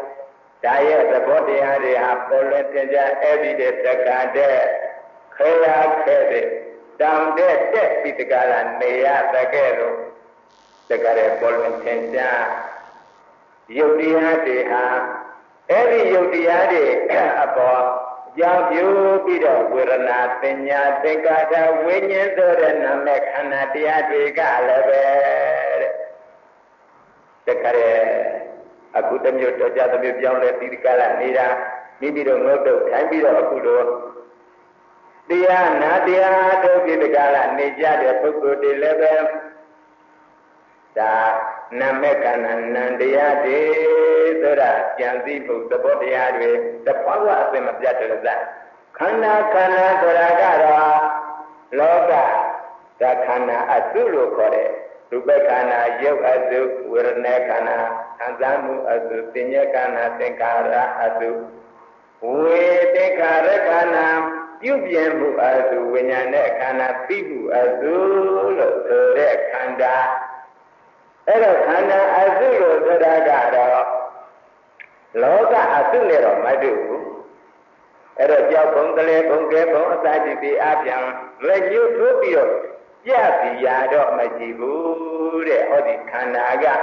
Speaker 1: ဒါရဲ့သဘောတရားတွေဟာပေါ်လွင်တင်ကြအဲ့ဒီတဲ့တက္ကတဲ့ခေယခဲတဲ့တောင်တဲ့တက်ပြီးတက္ကရာနေရတဲ့ကဲ့သို့တက္ကရာပေါ်လွင်တင်ကြယုတ်တရားတွေဟာအဲ့ဒီယုတ်တရားတွေအပေါ်ကြောင့်ပြုပြီးတော့ဝေဒနာပညာသင်္ကာရဝိညာဉ်ဆိုတဲ့နာမည်ခန္ဓာတရားတွေကလည်းပဲတဲ့တခါရဲ အခုတမျိုးတော့ကြတမျိုးပြောင်းလဲပြီးဒီကလာနေတာမိမိတို့ငုတ်တော့ထိုင်ပြီးတော့အခုလိုတရားနာတရားတို့ပြီးဒီကလာနေကြတဲ့ပုဂ္ဂိုလ်တွေလည်းပဲဒါနာမကဏနန္တရားတွေဆိုတာကြံစည်ဖို့သဘောတရားတွေတပွားပွားအစင်မပြတ်တယ်လို့သာခန္ဓာခန္ဓာဆိုတာကတော့လောကဒါခန္ဓာအစုလို့ခေါ်တယ်ရူပခန္ဓာယုတ်အစုဝေဒနာခန္ဓာ ခံစားမှုအစုသင်္ညခန္ဓာသင်္ခါရအစုဝေသင်္ခါရခန္ဓာပြုပြင်မှုအစုဝိညာဉ်နဲ့ခန္ဓာပြီးမှုအစုလို့ဆိုတဲ့ခန္ဓာအဲ့တော့ခန္ဓာအစုလို့ဆိုတာကတော့လောကအစုနဲ့တော့မတူဘူးအဲ့တော့ကြောက်ဘုံကလေးဘုံကဲဘုံအစာကြည့်ပြီးအပြန်လက်ညှိုးထိုးပြီးတော့ကြပြီရာတော့မကြည့်ဘူးတဲ့ဟောဒီခန္ဓာကအ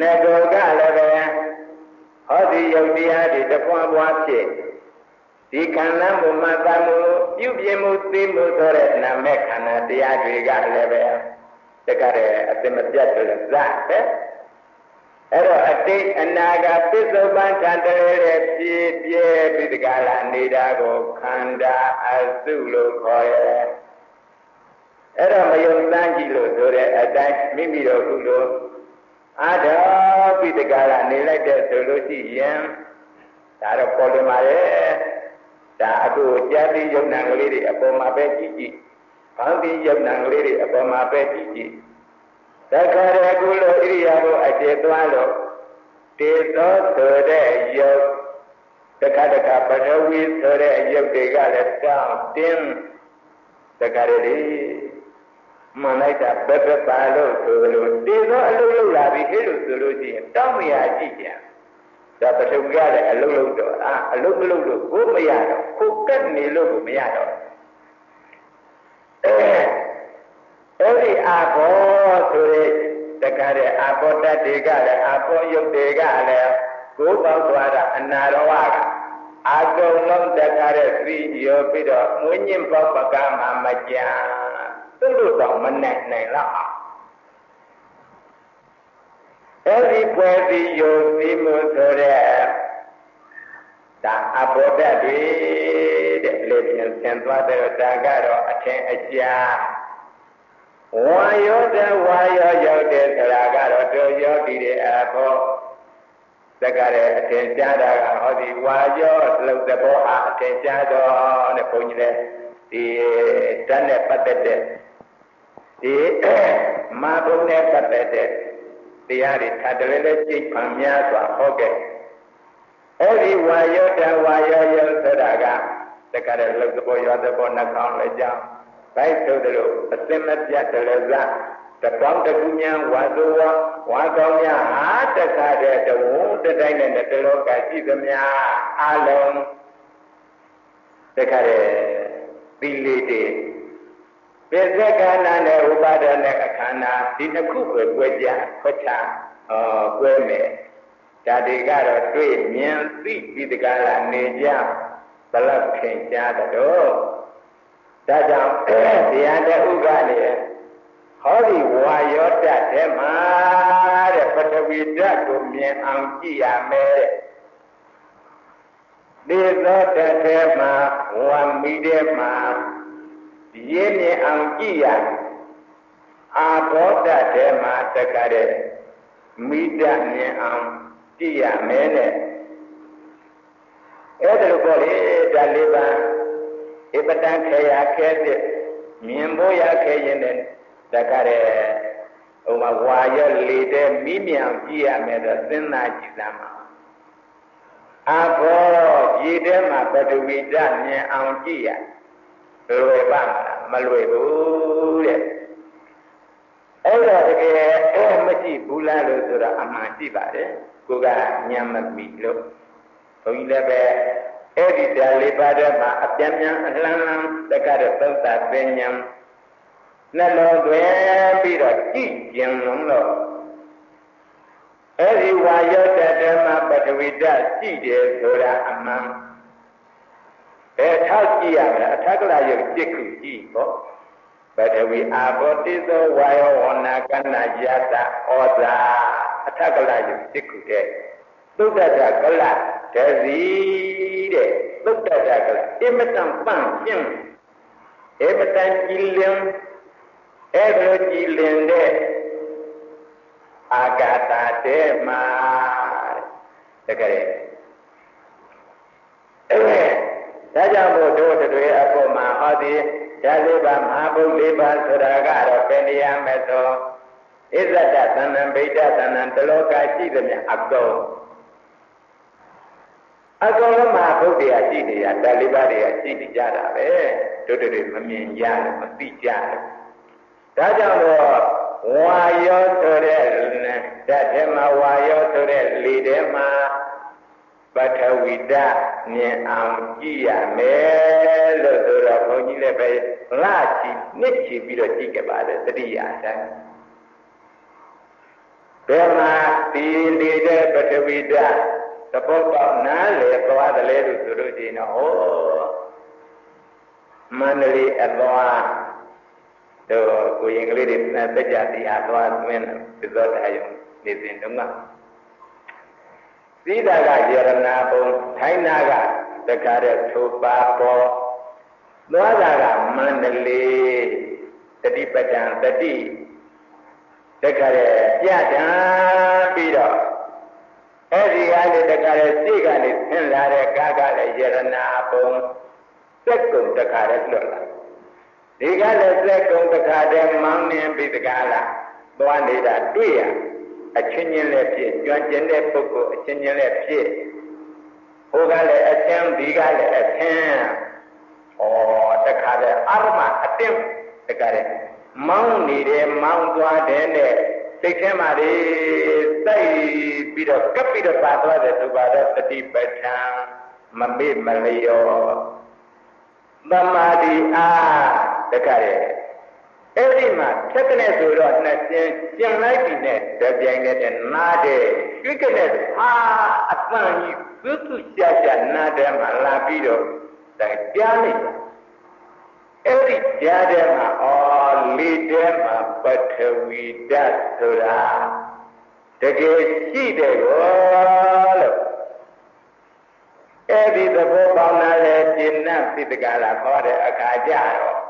Speaker 1: နတောကလည်းပဲဟောဒီယုတ်တရားတွေတပွားပွားဖြစ်ဒီခန္ဓာမှုမှတ်သားမှုပြုပြင်မှုသိမှုဆိုတဲ့နာမည်ခန္ဓာတရားတွေကလည်းပဲတကယ်အစမပြတ်တယ်ဇတ်ပဲအဲ့တော့အတိတ်အနာဂတ်ပစ္စုပန်တန်တည်းရဲ့ပြည့်ပြည့်ပြီးတကလာနေတာကိုခန္ဓာအစုလို့ခေါ်ရဲ့အဲ့တော့မယုံတန်းကြည့်လို့ဆိုတဲ့အတိုင်းမိမိတို့ကုလို့ အာတော်ပြီးတကလာနေလိုက်တဲ့ဆိုလို့ရှိရင်ဒါတော့ပေါ်လွင်ပါရဲ့ဒါအခုကြားပြီးယုံနာကလေးတွေအပေါ်မှာပဲကြည့်ကြည့်ဘောင်းပြီးယုံနာကလေးတွေအပေါ်မှာပဲကြည့်ကြည့်သက္ခရကုလိုဣရိယာပုအကျေသွားလို့တေသောဆိုတဲ့ယုတ်တခါတခါပထဝီဆိုတဲ့ယုတ်တွေကလည်းတောင်းတင်းတခါရည် မှန်လိုက်တာဘက်ဘက်ပါလို့ဆိုလို့တေသောအလုပ်လုပ်လာပြီဟဲ့လို့ဆိုလို့ရှိရင်တောင်းမရကြည့်ကြဒါပထဝီကလည်းအလုပ်လုပ်တော့အာအလုပ်မလုပ်လို့ကိုမရတော့ကိုကတ်နေလို့ကိုမရတော့အဲ့ဒီအာဘောဆိုတဲ့တခါတဲ့အာဘောတတ်တွေကလည်းအာဘောယုတ်တွေကလည်းကိုယ်ပေါက်သွားတာအနာရောဝကအာကုံလုံးတခါတဲ့သီရောပြီးတော့ငွေညင်ပေါက်ပကမှာမကြံ သူတို့တော့မနိုင်နိုင်တော့အဲ့ဒီပွဲစီယုံစီမှုဆိုတဲ့ဒါအဘောဓတွေတဲ့လေပြင်းဆင်သွားတဲ့ဒါကတော့အထင်အရှားဝါယောတဲ့ဝါယောရောက်တဲ့ဆိုတာကတော့တို့ယောဂီတွေအဘောတက်ကလည်းအထင်ရှားတာကဟောဒီဝါယောလုံသဘောဟာအထင်ရှားတော့တဲ့ဘုန်းကြီးလည်းဒီတန်းနဲ့ပတ်သက်တဲ့ ဒီမာဘုံနဲ့ပတ်သက်တဲ့တရားတွေထပ်တယ်လည်းကြိတ်ဖန်များစွာဟောခဲ့အဲ့ဒီဝါယောတဝါယောယောဆိုတာကတက္ကရာလုတ်ဘောရောသဘောနှကောင်းလည်းကြောင်းဘိုက်ဆိုတို့အစင်မပြတ်တယ်လည်းစားတပေါင်းတကူညာဝါသောဝဝါကောင်းများဟာတက္ကတဲ့တဝုံတတိုင်းနဲ့တလောကရှိသမျှအလုံးတက္ကတဲ့သီလေးတွေ ပိဿကနာနဲ့ဥပါဒနဲ့အခန္ဓာဒီနှစ်ခုပဲကြွကြခွချဩကွဲမယ်ဒါတွေကတော့တွေ့မြင်သိပြီးတကလားနေကြဘလောက်ခင်ရှားတော့ဒါကြောင့်တရားတဥကနေဟောဒီဝါယောတတ်တဲ့မှာတဲ့ပထဝီဓာတ်ကိုမြင်အောင်ကြည့်ရမယ်တဲ့ဒီသောတတ်တဲ့မှာဝါမိတဲ့မှာ ရင်းမြင်အောင်ကြည့်ရအာဘောတတ်တဲ့မှာတက္ကတဲ့မိတ္တမြင်အောင်ကြည့်ရမယ်တဲ့အဲ့ဒါလိုပေါ့လေဒါလေးပါဧပတံခေယခဲတဲ့မြင်ဖို့ရခဲရင်တဲ့တက္ကတဲ့ဟိုမှာဝါရလေတဲ့မိမြန်ကြည့်ရမယ်တော့စဉ်းစားကြည့်သမှာအဘောရည်ထဲမှာပထဝီဓာတ်မြင်အောင်ကြည့်ရ လွယ်ပါမလားမလွယ်ဘူးတဲ့အဲ့တော့တကယ်အဲမကြည့်ဘူးလားလို့ဆိုတော့အမှန်ကြည့်ပါတယ်ကိုကညံမမီလို့ဘုန်းကြီးလည်းပဲအဲ့ဒီဓာလေးပါးထဲမှာအပြန်ပြန်အလှမ်းလှမ်းတက္ကရသုတ်တာပင်ညံနှလုံးသွင်းပြီးတော့ကြည့်ကျင်လုံးတော့အဲ့ဒီဝါယောတတမပထဝီဓာတ်ရှိတယ်ဆိုတာအမှန်အဲ ထောက်ကြည့်ရမယ်အထက်ကလာရုပ်จิตခုကြည့်ပေါ့ပထဝီအာဘောတိသောဝါယောဝနာကဏယတဩဇာအထက်ကလာရုပ်จิตခုတဲ့သုဒ္ဓတာကလတစီတဲ့သုဒ္ဓတာကလအမတန်ပန့်ရှင်းအမတန်ကြည်လင်အဲ့လိုကြည်လင်တဲ့အာဂတာတဲ့မှာတကယ်အဲ့ ဒါကြောင့်မို့တို့တွေအဖို့မှာဟောဒီဓာလေးပါမဟာဘုလေးပါဆိုတာကတော့ပင်တရားမဲ့သောဣဇဒသန္တံဗိဒ္ဓသန္တံတလောကရှိသမျှအကုန်အကုန်လုံးမှာဘုရားရှိနေရဓာလေးပါးတွေကရှိနေကြတာပဲတို့တွေမမြင်ကြဘူးမသိကြဘူးဒါကြောင့်တော့ဝါယောဆိုတဲ့ဓာတ်ထဲမှာဝါယောဆိုတဲ့လေထဲမှာ ပထဝီဓာတ်မြင်အောင်ကြည့်ရမယ်လို့ဆိုတော့ဘုန်းကြီးလည်းပဲလာချီနှစ်ချီပြီးတော့ကြည့်ကြပါတယ်တတိယတိုင်းဘယ်မှာဒီနေတဲ့ပထဝီဓာတ်သဘောပေါက်နားလေသွားတယ်လေလို့ဆိုလို့ရှိရင်ဟောမန္တလေးအသွားတို့ကိုရင်ကလေးတွေတက်ကြတရားသွားသွင်းတယ်သစ္စာတရားယုံနေစဉ်တုန်းက သီတာကယရနာဘုံထိုင်းနာကတခါတဲ့ထိုပါပေါ်သွားတာကမန္တလေးတတိပဒံတတိတခါတဲ့ပြတံပြီးတော့အဲ့ဒီကလည်းတခါတဲ့စိတ်ကလည်းဆင်းလာတဲ့ကာကလည်းယရနာဘုံစက်ကုံတခါတဲ့လွတ်လာဒီကလည်းစက်ကုံတခါတဲ့မောင်းနေပြီးတကားလားသွားနေတာတွေ့ရ အချင်းချင်းလည်းဖြစ်ကြွကျင်တဲ့ပုဂ္ဂိုလ်အချင်းချင်းလည်းဖြစ်ဟိုကလည်းအချင်းဒီကလည်းအချင်းဩတခါတဲ့အာရမအတင်းတခါတဲ့မောင်းနေတယ်မောင်းသွားတယ်နဲ့စိတ်ထဲမှာလေစိုက်ပြီးတော့ကပ်ပြီးတော့ပါသွားတယ်ဆိုပါတော့တတိပဋ္ဌာန်မမေ့မလျောသမာဓိအားတခါတဲ့ အဲ့ဒီမှာဖြက်ကနေဆိုတော့နှစ်ကျင်းကျင်လိုက်ပြီနဲ့တပြိုင်နဲ့နားတယ်ကျွိကနဲ့ဟာအပန်းကြီးသုသုရှာရှာနားတယ်မှာလာပြီးတော့တိုင်ကြားလိုက်အဲ့ဒီကြားတယ်မှာအော်လေတဲမှာပထဝီဓာတ်ဆိုတာတကယ်ရှိတယ်ကောလို့အဲ့ဒီသဘောပေါက်လာတဲ့ဉာဏ်ပိတကလာခေါ်တဲ့အခါကျတော့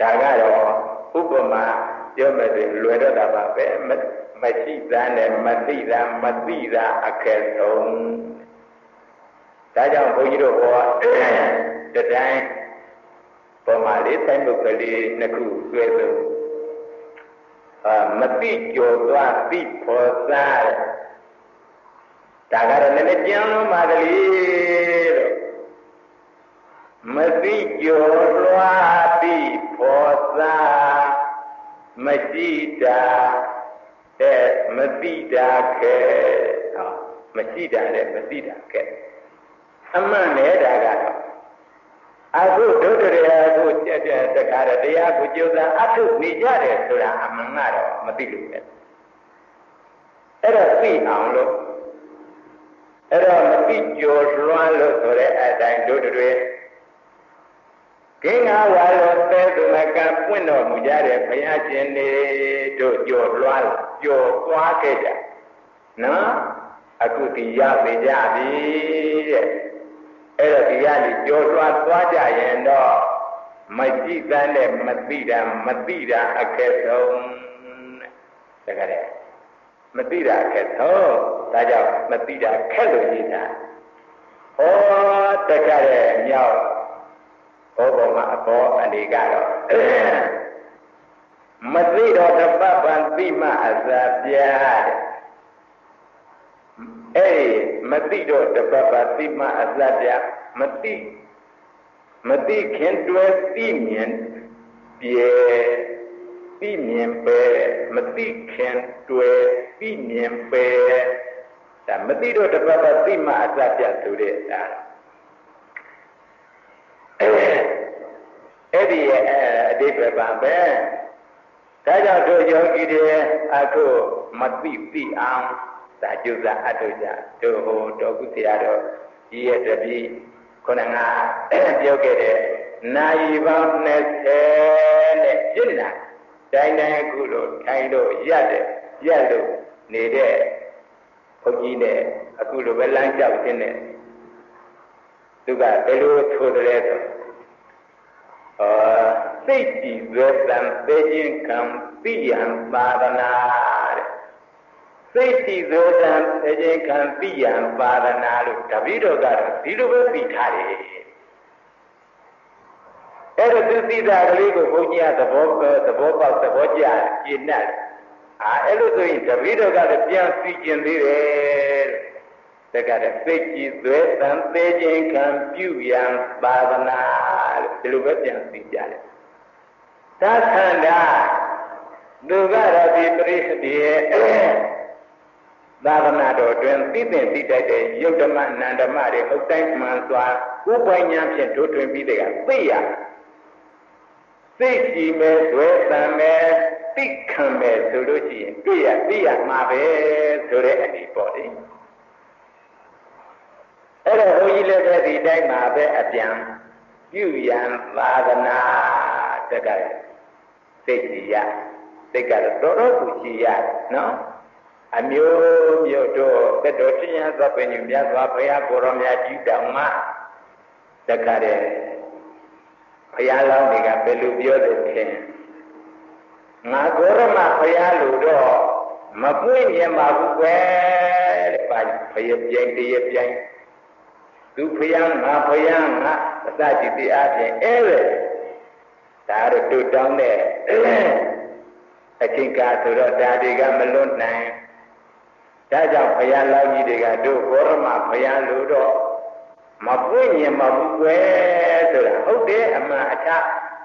Speaker 1: ဒါကတော့ဥပမာပြောမယ်ဆိုလွယ်တော့တာပါပဲမရှိသားနဲ့မသိတာမသိတာအခက်ဆုံးဒါကြောင့်ဘုန်းကြီးတို့ဟောတတိုင်းပေါ်မှာလေးတိုင်းပုဂ္ဂလေးနှစ်ခုဆွဲဆိုအာမသိကြော်သွားသိဖော်စားဒါကတော့လည်းလည်းကြံလုံးပါကလေးလို့ မသိကြော်လွှားပြီးဖော်စားမရှိတာတဲ့မသိတာခဲဟောမရှိတာနဲ့မသိတာခဲအမှန်နဲ့ဒါကတော့အခုဒုဒရယအခုတခါတရားကိုကြိုးစားအထုနေကြတယ်ဆိုတာအမှန်ကတော့မသိလို့ပဲအဲ့တော့သိအောင်လို့အဲ့တော့မသိကြော်လွှမ်းလို့ဆိုတဲ့အတိုင်းဒုဒရက င်းငါဝါရောသဲသူမကပွင့်တော်မူကြတဲ့ဘုရားရှင်တွေတို့ကြော်လွှမ်းကြော်သွားခဲ့ကြနော်အခုဒီရပေကြပြီတဲ့အဲ့တော့ဒီကနေကြော်လွှမ်းသွားကြရင်တော့မကြည့်တန်းတဲ့မသိတာမသိတာအခက်ဆုံးတဲ့တကယ်မသိတာအခက်ဆုံးဒါကြောင့်မသိတာခက်လို့နေတာဟောတကယ်မြောက် ဘောဘောမှာအဘောအနေကတော့မသိတော့တပတ်ပံသိမှအစာပြားတဲ့အဲ့မသိတော့တပတ်ပံသိမှအစာပြားမသိမသိခင်တွဲသိမြင်ပြေသိမြင်ပဲမသိခင်တွဲသိမြင်ပဲဒါမသိတော့တပတ်ပံသိမှအစာပြားဆိုတဲ့ဒါ အဲ့ဒီရဲ့အတိပ္ပယ်ပါပဲဒါကြောင့်တို့ယောဂီတွေအခုမသိသိအောင်သာကျုပ်စားအထုကြတို့ဟိုတော်ကုဆရာတော်ကြီးရဲ့တပည့်ခုနကပြောခဲ့တဲ့နိုင်ပေါင်း20နဲ့ပြည့်နာတိုင်းတိုင်းအခုလို့ထိုင်လို့ရက်တဲ့ရက်လို့နေတဲ့ဘုန်းကြီးနဲ့အခုလိုပဲလမ်းလျှောက်ခြင်းနဲ့သူကဘယ်လိုထိုးတယ်ဆိုအာ စိတ်ကြည်သွဲတံသိခြင်းကံသိယံပါဒနာတဲ့စိတ်ကြည်သွဲတံသိခြင်းကံသိယံပါဒနာလို့တပည့်တော်ကတော့ဒီလိုပဲသိထားတယ်အဲ့ဒါသူသိတာကလေးကိုဘုန်းကြီးကသဘောသဘောပေါက်သဘောကျကျင့်တတ်အာအဲ့လိုဆိုရင်တပည့်တော်ကလည်းပြန်သိကျင်သေးတယ် တကယ်စိတ်ကြည်သွဲတံသိခြင်းကံပြုယံပါဒနာဒီလိုပဲပြန်သိကြတယ်သာခန္ဓာသူကတော့ဒီပရိသတိရဲ့သာသနာတော်တွင်သိသိသိတတ်တဲ့ယုတ်ဓမ္မနန္ဓမတွေဟုတ်တိုင်းမှန်စွာဥပ္ပညာဖြင့်တို့တွင်ပြီးတဲ့ကသိရသိကြည့်မဲ့သွဲတံမဲ့သိခံမဲ့ဆိုလို့ရှိရင်တွေ့ရသိရမှာပဲဆိုတဲ့အနေပေါ့လေ အဲ့တော့ဘုန်းကြီးလည်းပဲဒီတိုင်းမှာပဲအပြန်ပြုရန်သာသနာတကယ်စိတ်ကြည်ရစိတ်ကတော့တော်တော်ကိုကြည်ရနော်အမျိုးမျိုးတို့တတော်ချင်းရသောပင်မြတ်စွာဘုရားကိုရောမြတ်ကြီးတောင်မှတကယ်ဘုရားလောင်းတွေကဘယ်လိုပြောတယ်ထင်ငါကိုရမဘုရားလူတော့မပွင့်မြင်ပါဘူးကွယ်တဲ့ပါဘုရားပြိုင်တည်းပြိုင် သူဖျားငါဖျားငါအစကြည့်တဲ့အားဖြင့်အဲ့ဒါဒါတို့တူတောင်းတဲ့အချိန်ကာဆိုတော့ဒါတွေကမလွတ်နိုင်ဒါကြောင့်ဘုရားလောင်းကြီးတွေကတို့ဘောရမဘုရားလို့တော့မပွင့်ရင်မဘူးကွယ်ဆိုတာဟုတ်တယ်အမှန်အထ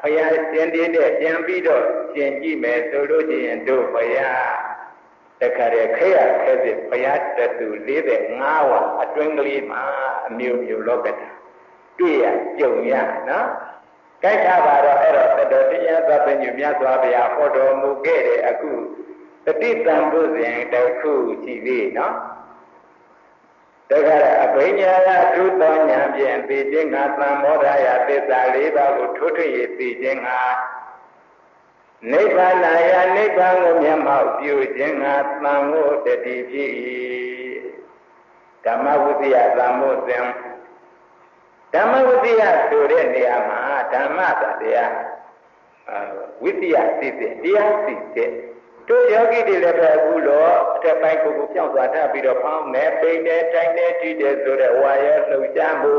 Speaker 1: ဘုရားရှင်တည်းနဲ့ပြန်ပြီးတော့ရှင်ကြည့်မယ်ဆိုလို့ချင်းတို့ဘုရား တခါတည်းခရခဲစစ်ဘုရားတတူ45ဝအတွင်းကလေးမှာအမျိုးမျိုးလောကတာတွေ့ရကြုံရနော်ကြိုက်တာပါတော့အဲ့တော့တတော်တရားသဗ္ဗညုမြတ်စွာဘုရားဟောတော်မူခဲ့တဲ့အခုတတိတံပုဇဉ်တစ်ခုရှိသေးနော်တခါအဘိညာယသုသောဉာဏ်ဖြင့်သိခြင်းငါသံမောဒရာသစ္စာ၄ပါးကိုထွထွရသိခြင်းငါ နိဗ္ဗာန်ရာနိဗ္ဗာန်ကိုမျက်မှောက်ပြုခြင်းငါသံဝတ္တိဖြစ်၏ဓမ္မဝိသယသံမောဇဉ်ဓမ္မဝိသယဆိုတဲ့နေရာမှာဓမ္မတရားဝိသယသိတဲ့တရားသိတဲ့တို့ယောဂီတွေလည်းပဲအခုလောအထက်ပိုင်းကိုကိုပြောင်းသွားထပ်ပြီးတော့ဖောင်းနေပိန်နေတိုင်းနေကြည့်တယ်ဆိုတဲ့ဝါရဲလှုပ်ရှားမှု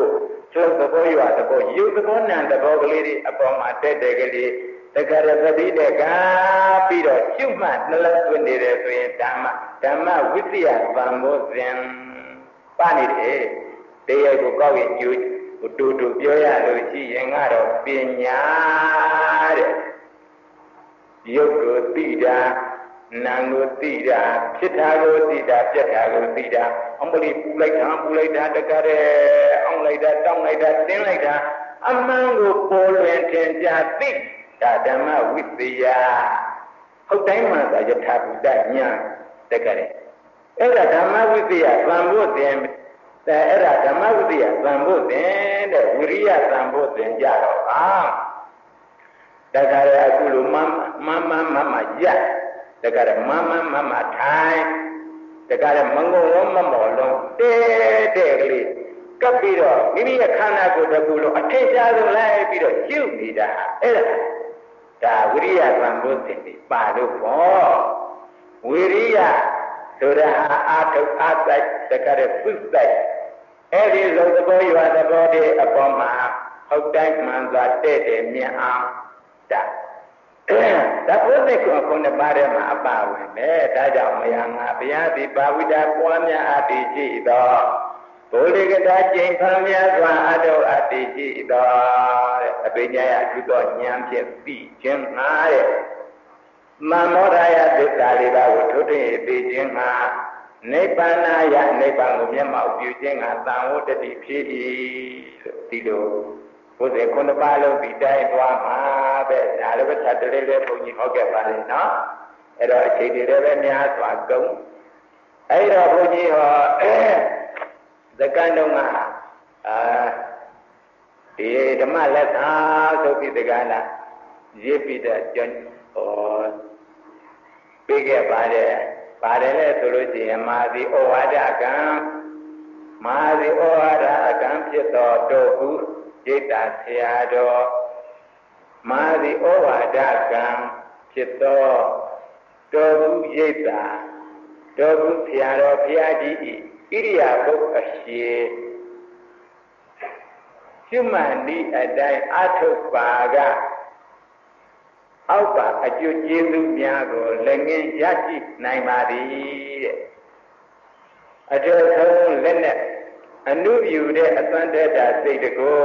Speaker 1: ကျုပ်သဘောရွာသဘောယူသဘောနံသဘောကလေးတွေအပေါ်မှာတက်တယ်ကလေး တက္ကရသတိနဲ့ကပြီးတော့ကျွတ်မှနှလုံးသွင်းနေတယ်ဆိုရင်ဓမ္မဓမ္မဝိသယသံမောဇဉ်ပါနေတယ်တရားကိုကောက်ရင်ကျိုးတူတူပြောရလို့ရှိရင်ကတော့ပညာတဲ့ရုပ်ကိုသိတာနာမ်ကိုသိတာဖြစ်တာကိုသိတာပြက်တာကိုသိတာအမလီပူလိုက်တာပူလိုက်တာတကတဲ့အောင်လိုက်တာတောင်းလိုက်တာတင်းလိုက်တာအမှန်ကိုပေါ်လွင်ထင်ရှားသိ ဒါဓမ္မဝိသယဟုတ်တိုင်းမှသာယထာဘုဒ္ဓညာတကတဲ့အဲ့ဒါဓမ္မဝိသယသံဖို့တင်แต่အဲ့ဒါဓမ္မဝိသယသံဖို့တင်တဲ့ဝိရိယသံဖို့တင်ကြတော့အာတခါရအခုလိုမမမမမရတခါရမမမမထိုင်တခါရမငုံဝမမော်လုံးတဲတဲ့ကလေးကပ်ပြီးတော့မိမိရဲ့ခန္ဓာကိုယ်တစ်ခုလုံးအထင်ရှားဆုံးလိုက်ပြီးတော့ကျုပ်နေတာအဲ့ဒါ ဒါဝိရိယသံဖို့တင်ပြီးပါလို့ပေါ့ဝိရိယဆိုတာအာထုအာဆိုင်တခါရပုစိုက်အဲ့ဒီလိုသဘောရွာသဘောတည်းအပေါ်မှာဟုတ်တိုင်းမှန်စွာတဲ့တယ်မြင်အောင်ဒါဒါပုသိက္ခခုနှစ်ပါးထဲမှာအပါဝင်ပဲဒါကြောင့်မယငါဘုရားဒီပါဝိတာပွားများအတ္တိ ရှိသောဘုလိကတာကျင့်ခံများစွာအတုအတ္တိရှိသောတဲ့အပိညာယသုသောဉာဏ်ဖြင့်သိခြင်းငါတဲ့မမောဒယသစ္စာလေးပါးကိုထုတ်ထွင်းသိခြင်းငါနိဗ္ဗာန်ယနိဗ္ဗာန်ကိုမျက်မှောက်ပြုခြင်းကသံဝတ္တိဖြစ်၏ဒီလိုဘုရားခုနှစ်ပါးလုံးဒီတိုင်းသွားမှာပဲဒါလည်းပဲသတ္တလေးလေးဘုန်းကြီးဟောခဲ့ပါလေနော်အဲ့တော့အချိန်တွေလည်းပဲများစွာကုန်အဲ့တော့ဘုန်းကြီးဟော သကန်းတုံးကအာဒီဓမ္မလက်သာသုတ်ပိသကနာရေးပြီးတဲ့ကျွန်းဟောပြီးခဲ့ပါတယ်ပါတယ်လဲဆိုလို့ရှိရင်မာသီဩဝါဒကံမာသီဩဝါဒအကံဖြစ်တော်တို့ဟုจิตတာဆရာတော်မာသီဩဝါဒကံဖြစ်တော်တော်ဟုရိတ်တာတော်ဟုဆရာတော်ဘုရားကြီးဤ ဣရိယာပုတ်အရှိရှုမှန်ဤအတိုင်းအထုပ်ပါကအောက်ပါအကျိုးကျေးဇူးများကိုလည်းငင်းရရှိနိုင်ပါသည်တဲ့အကျိုးဆုံးလက်နဲ့အနုပြုတဲ့အသွမ်းတက်တာစိတ်တကို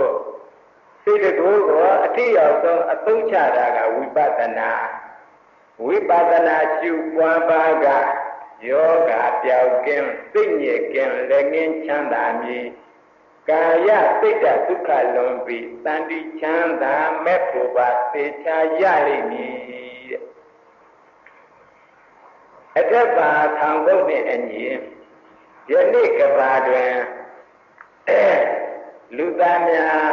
Speaker 1: စိတ်တကိုကိုအထီရောက်ဆုံးအသုံးချတာကဝိပဿနာဝိပဿနာရှုပွားပါက ယောဂပျောက်ကင်းစိတ်ညစ်ကင်းလည်းငင်းချမ်းသာမည်ကာယစိတ်တဒုက္ခလွန်ပြီးတန်တိချမ်းသာမဲ့ဖို့ပါသေချာရလိမ့်မည်တဲ့အထက်ပါထောင်ဖို့နဲ့အညီယနေ့ကဘာတွင်လူသားများ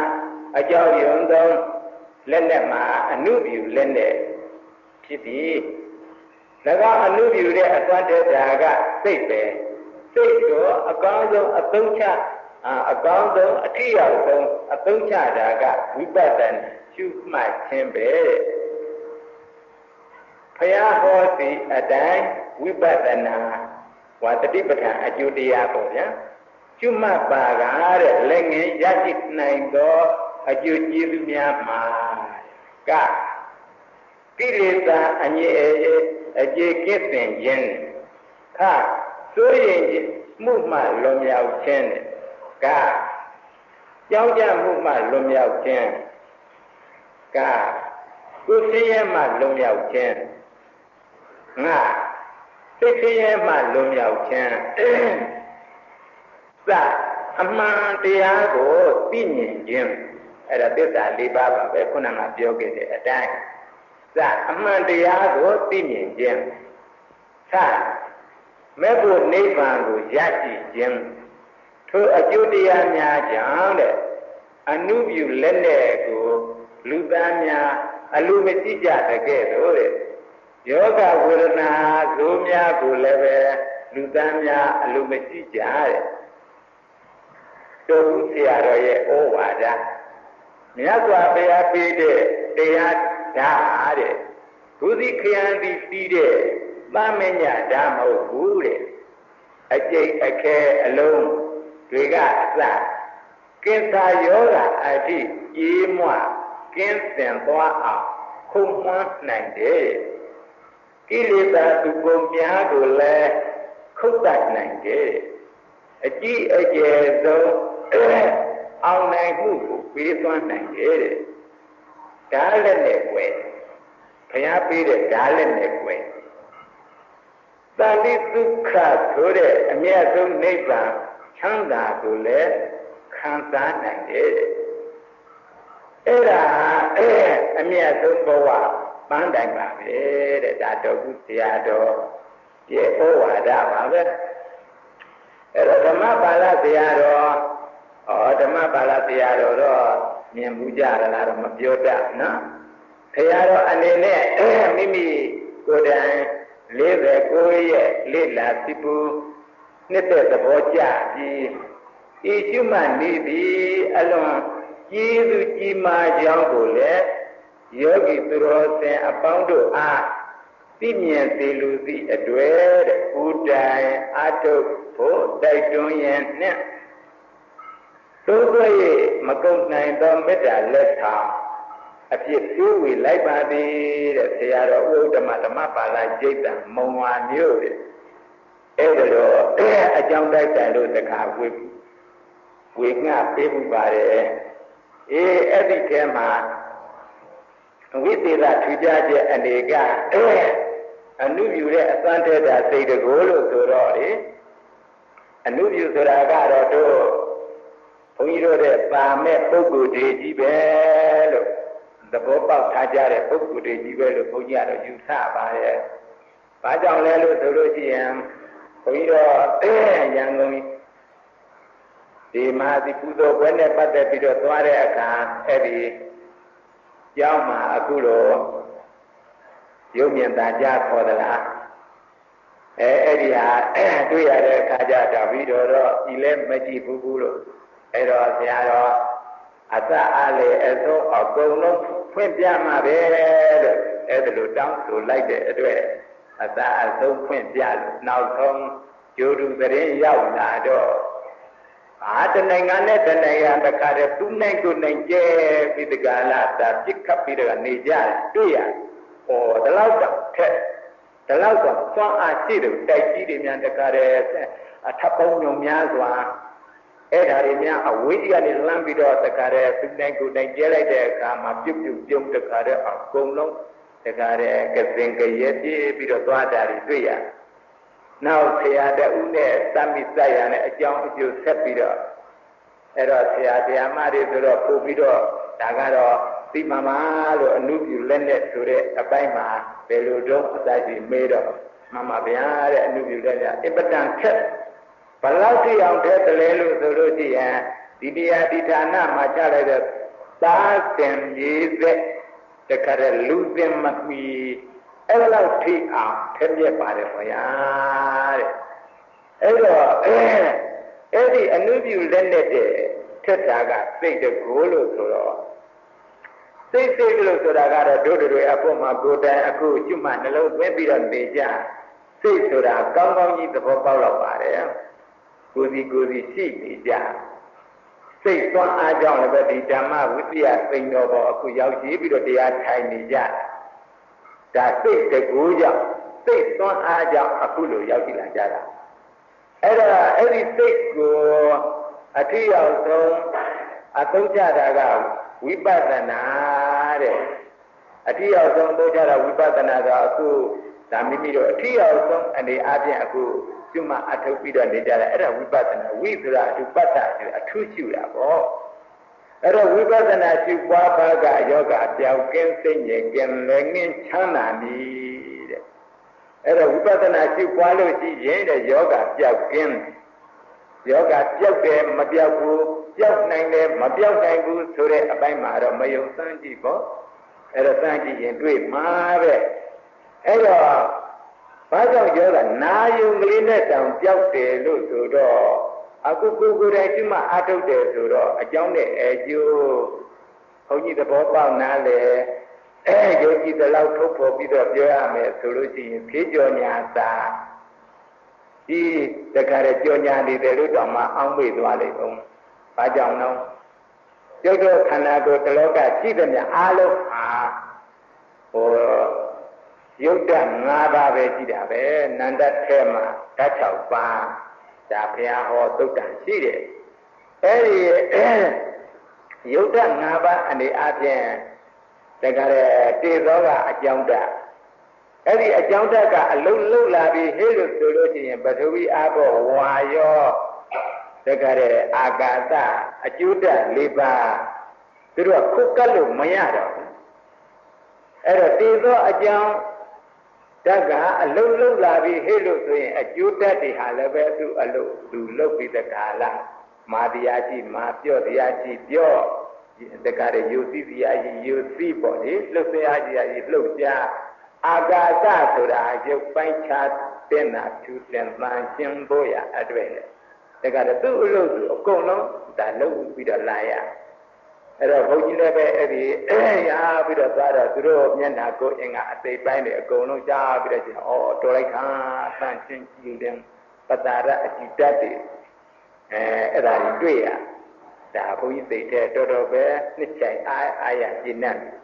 Speaker 1: အကြောင်းယုံသောလက်နဲ့မှာအနုပြုလက်နဲ့ဖြစ်ပြီး၎ င်းအနုပြုတဲ့အသွတ်တတာကစိတ်ပဲစိတ်ကိုအကောင်းဆုံးအသုံးချအကောင်းဆုံးအထီရောက်ဆုံးအသုံးချတာကဝိပဿနာရှုမှတ်ခြင်းပဲဖယားဟောသည်အတိုင်းဝိပဿနာဝါတတိပဋ္ဌာန်အကျိုးတရားပေါ့ဗျာရှုမှတ်ပါကတဲ့လက်ငယ်ရရှိနိုင်သောအကျိုးကျေးဇူးများမှာက ကိလေသာအငြိအကျေကင်းစင်ခြင်းခစိုးရင်မှုမှလွန်မြောက်ခြင်းနဲ့ကကြောင်းကြမှုမှလွန်မြောက်ခြင်းကကိုယ်ဆင်းရဲမှလွန်မြောက်ခြင်းငါစိတ်ဆင်းရဲမှလွန်မြောက်ခြင်းစအမှန်တရားကိုသိမြင်ခြင်းအဲ့ဒါသစ္စာ၄ပါးပါပဲခုနကပြောခဲ့တဲ့အတိုင်း စအမှန်တရားကိုသိမြင်ခြင်းစမဲ့ဖို့နိဗ္ဗာန်ကိုရရှိခြင်းထိုအကျိုးတရားများကြောင့်တဲ့အနုပြုလက်နဲ့ကိုလူသားများအလူမကြည့်ကြတကဲ့သို့တဲ့ယောဂဝေဒနာဇိုးများကိုလည်းပဲလူသားများအလူမကြည့်ကြတဲ့တို့ဆရာတော်ရဲ့ဩဝါဒမြတ်စွာဘုရားပေးတဲ့တရား ဓာတ်တဲ့ဘုသိခယံတိပြီးတဲ့သမညဓာတ်မဟုတ်ဘူးတဲ့အကျိတ်အခဲအလုံးတွေကအစကင်သာယောဂအထိအေးမွကင်းစင်သွားအောင်ခုံမွန်းနိုင်တယ်ကိလေသာသူကုန်များကိုလည်းခုတ်တတ်နိုင်တယ်အကြည့်အကျယ်ဆုံးအောင်နိုင်မှုကိုပေးသွင်းနိုင်တယ်တဲ့ ဓာတ်လက်နဲ့ွယ်ဘုရားပေးတဲ့ဓာတ်လက်နဲ့ွယ်တန်တိဒုက္ခဆိုတဲ့အမြတ်ဆုံးနိဗ္ဗာန်ချမ်းသာကိုလည်းခံစားနိုင်တယ်အဲ့ဒါအမြတ်ဆုံးဘဝပန်းတိုင်ပါပဲတဲ့ဒါတော်ကုဆရာတော်ရဲ့ဩဝါဒပါပဲအဲ့တော့ဓမ္မပါဠဆရာတော်ဩဓမ္မပါဠဆရာတော်တော့ မြင်မှုကြရလားတော့မပြောတတ်နော်ခရတော်အနေနဲ့မိမိကိုယ်တိုင်49ရဲ့လေ့လာသိပူနှစ်သက်သဘောကျပြီးဤရှုမှတ်နေသည်အလွန်ကျေးဇူးကြီးမားကြောင်းကိုလည်းယောဂီသူတော်စင်အပေါင်းတို့အားသိမြင်သိလူသည့်အတွေ့တဲ့ဥတိုင်အတုဖို့တိုက်တွန်းရန်နှ င့်သို့သော၍မကုန်နိုင်သောမေတ္တာလက်ဆောင်အဖြစ်ပြေးဝေလိုက်ပါသည်တဲ့ဆရာတော်ဥဒ္ဓမဓမ္မပါဠိကျိတ်တံမုံဝါမျိုးတဲ့အဲ့ဒါတော့အကြောင်းတိုက်တယ်လို့တခါဝေဝေငှပေးမှုပါတယ်အေးအဲ့ဒီထဲမှာဝိသေသထူကြချက်အနေကအနုပြုတဲ့အသံထဲတာစိတ်တကိုလို့ဆိုတော့လေအနုပြုဆိုတာကတော့တို့ ဘုန်းကြီးတို့တဲ့ပါမဲ့ပုဂ္ဂိုလ်တွေကြီးပဲလို့သဘောပေါက်ထားကြတဲ့ပုဂ္ဂိုလ်တွေကြီးပဲလို့ဘုန်းကြီးကတော့ယူဆပါရဲ့။ဘာကြောင့်လဲလို့ဆိုလို့ရှိရင်ဘုန်းကြီးတော့ရန်ကုန်ဒီမဟာဒီကုသိုလ်ဘွဲနဲ့ပတ်သက်ပြီးတော့သွားတဲ့အခါအဲ့ဒီကျောင်းမှာအခုလိုရုပ်မြင်သာကြခေါ်သလားအဲအဲ့ဒီဟာတွေ့ရတဲ့အခါကျတော့ပြီးတော့တော့ဒီလဲမကြည့်ဘူးဘူးလို့ အဲ့တော့ဆရာတော်အသအားလေအစိုးအကုန်လုံးဖွင့်ပြမှာပဲလို့အဲ့ဒါလိုတောင်းဆိုလိုက်တဲ့အတွက်အသအဆုံးဖွင့်ပြလို့နောက်ဆုံးဂျိုးတူသတင်းရောက်လာတော့အာတနိုင်ငံနဲ့တနိုင်ငံတခါတည်းသူနိုင်ကိုနိုင်ကျဲပြီးတကလာတာပြစ်ခတ်ပြီးတော့နေကြတယ်တွေ့ရဟောဒီလောက်တော့ထက်ဒီလောက်တော့သွမ်းအားရှိတယ်တိုက်ကြီးတွေများတခါတည်းအထပ်ပေါင်းညုံများစွာ အဲ့ဒါတွေများအဝေးကြီးကနေလမ်းပြီးတော့တခါတည်းသူနိုင်ကိုနိုင်ကျဲလိုက်တဲ့အခါမှာပြုတ်ပြုတ်ပြုံးတခါတည်းအကုန်လုံးတခါတည်းကစင်ကရဲပြေးပြီးတော့သွားတာတွေတွေ့ရတယ်နောက်ဆရာတဦးနဲ့သမ်းမိစက်ရနဲ့အကြောင်းအကျိုးဆက်ပြီးတော့အဲ့တော့ဆရာတရားမတွေဆိုတော့ပို့ပြီးတော့ဒါကတော့သိမှမာလို့အနုပြုလက်နဲ့ဆိုတဲ့အပိုင်းမှာဘယ်လိုတော့အသက်ကြီးမေးတော့မှန်ပါဗျာတဲ့အနုပြုလက်ကအပတန်ခက် ဘလောက်ကြည့်အောင်တဲ့တလဲလို့ဆိုလို့ရှိရင်ဒီတရားဒီဌာနမှာချလိုက်တဲ့သာသင်ကြီးသက်တခါတည်းလူသင်မမီအဲ့လောက်ထိအောင်ထက်မြက်ပါတယ်ခင်ဗျာတဲ့အဲ့တော့အဲ့ဒီအနုပြုလက်နဲ့တဲ့ထက်တာကစိတ်တကိုးလို့ဆိုတော့စိတ်စိတ်လို့ဆိုတာကတော့တို့တွေအဖို့မှာကိုယ်တိုင်အခုကျွတ်မှနှလုံးသွင်းပြီးတော့နေကြစိတ်ဆိုတာကောင်းကောင်းကြီးသဘောပေါက်တော့ပါတယ် ကိုယ်စီကိုယ်စီရှိနေကြစိတ်သွမ်းအားကြောင့်လည်းပဲဒီဓမ္မဝိသယသိင်တော်ပေါ်အခုရောက်ရှိပြီးတော့တရားထိုင်နေကြဒါစိတ်တကူကြောင့်စိတ်သွမ်းအားကြောင့်အခုလိုရောက်ရှိလာကြတာအဲ့ဒါအဲ့ဒီစိတ်ကိုအထီးရောက်ဆုံးအသုံးချတာကဝိပဿနာတဲ့အထီးရောက်ဆုံးသုံးချတာဝိပဿနာဆိုအခုဒါမိမိတို့အထီးရောက်ဆုံးအနေအချင်းအခု ကျွမအထုတ်ပြီးတော့နေကြတယ်အဲ့ဒါဝိပဿနာဝိဆိုတာအထုပတ္တဆိုအထူးရှုတာပေါ့အဲ့တော့ဝိပဿနာရှုပွားပါကယောဂပျောက်ကင်းစိတ်ငြိမ်ကင်းလည်းငင်းချမ်းသာပြီတဲ့အဲ့တော့ဝိပဿနာရှုပွားလို့ရှိရင်တဲ့ယောဂပျောက်ကင်းယောဂပျောက်တယ်မပျောက်ဘူးပျောက်နိုင်တယ်မပျောက်နိုင်ဘူးဆိုတဲ့အပိုင်းမှာတော့မယုံစမ်းကြည့်ပေါ့အဲ့တော့စမ်းကြည့်ရင်တွေ့မှာပဲအဲ့တော့ ဘာကြောင့်ယောဂနာယုံကလေးနဲ့တောင်ပျောက်တယ်လို့ဆိုတော့အခုကိုယ်ကိုယ်တိုင်ရှိမှအထုတ်တယ်ဆိုတော့အကြောင်းနဲ့အကျိုးဘုန်းကြီးသဘောပေါက်နားလေအဲယုံကြည်တဲ့လောက်ထုတ်ဖော်ပြီးတော့ပြောရမယ်ဆိုလို့ရှိရင်ဖြေကြော်ညာသာဒီတခါရကြော်ညာနေတယ်လို့တော့မှအောင်းမေ့သွားလိမ့်ဦး။ဘာကြောင့်လဲ။ကျုပ်တို့ခန္ဓာကိုယ်တလောကရှိတဲ့မြအားလုံးဟာဟို ယုတ်တ၅ပါးပဲရှိတာပဲနန္ဒထဲမှာဓာတ်၆ပါးဒါဘုရားဟောသုတ်တန်ရှိတယ်အဲ့ဒီယုတ်တ၅ပါးအနေအချင်းတကယ်တေသောကအကြောင်းတအဲ့ဒီအကြောင်းတကအလုံးလုံးလာပြီးဟဲ့လို့ဆိုလို့ရှိရင်ပထဝီအာဘောဝါယောတကယ်အာကာသအကျိုးတ၄ပါးသူတို့ကခုတ်ကတ်လို့မရတော့အဲ့တော့တေသောအကြောင်း ဓာတ်ကအလုံးလုံးလာပြီးဟဲ့လို့ဆိုရင်အကျိုးဓာတ်တွေဟာလည်းပဲသူ့အလုံးသူလုတ်ပြီးတကားလားမာတရားရှိမာပြော့တရားရှိပြော့တကားတဲ့ယူသိတရားရှိယူသိပေါ့လေလှုပ်ရှားတရားရှိလှုပ်ရှားအာကာသဆိုတာရုပ်ပိုင်းခြားတင်တာဖြူစင်ပန်းရှင်းဖို့ရအတွေ့လေတကားတဲ့သူ့အလုံးသူအကုန်လုံးဒါလုတ်ပြီးတော့လာရ အဲ့တော့ဘုန်းကြီးလည်းပဲအဲ့ဒီရာပြီးတော့သွားတော့သူတို့မျက်နှာကိုယ်အင်္ဂါအသိပိုင်းတွေအကုန်လုံးကြားပြီးတော့ကျဩတော်လိုက်ခါတန့်ရှင်းကြည့်တယ်ပတာရအကြည့်တတ်တယ်အဲအဲ့ဒါကြီးတွေ့ရဒါဘုန်းကြီးသိတဲ့တော်တော်ပဲနှစ်ချိုင်အားအားရကျင့်နေတယ်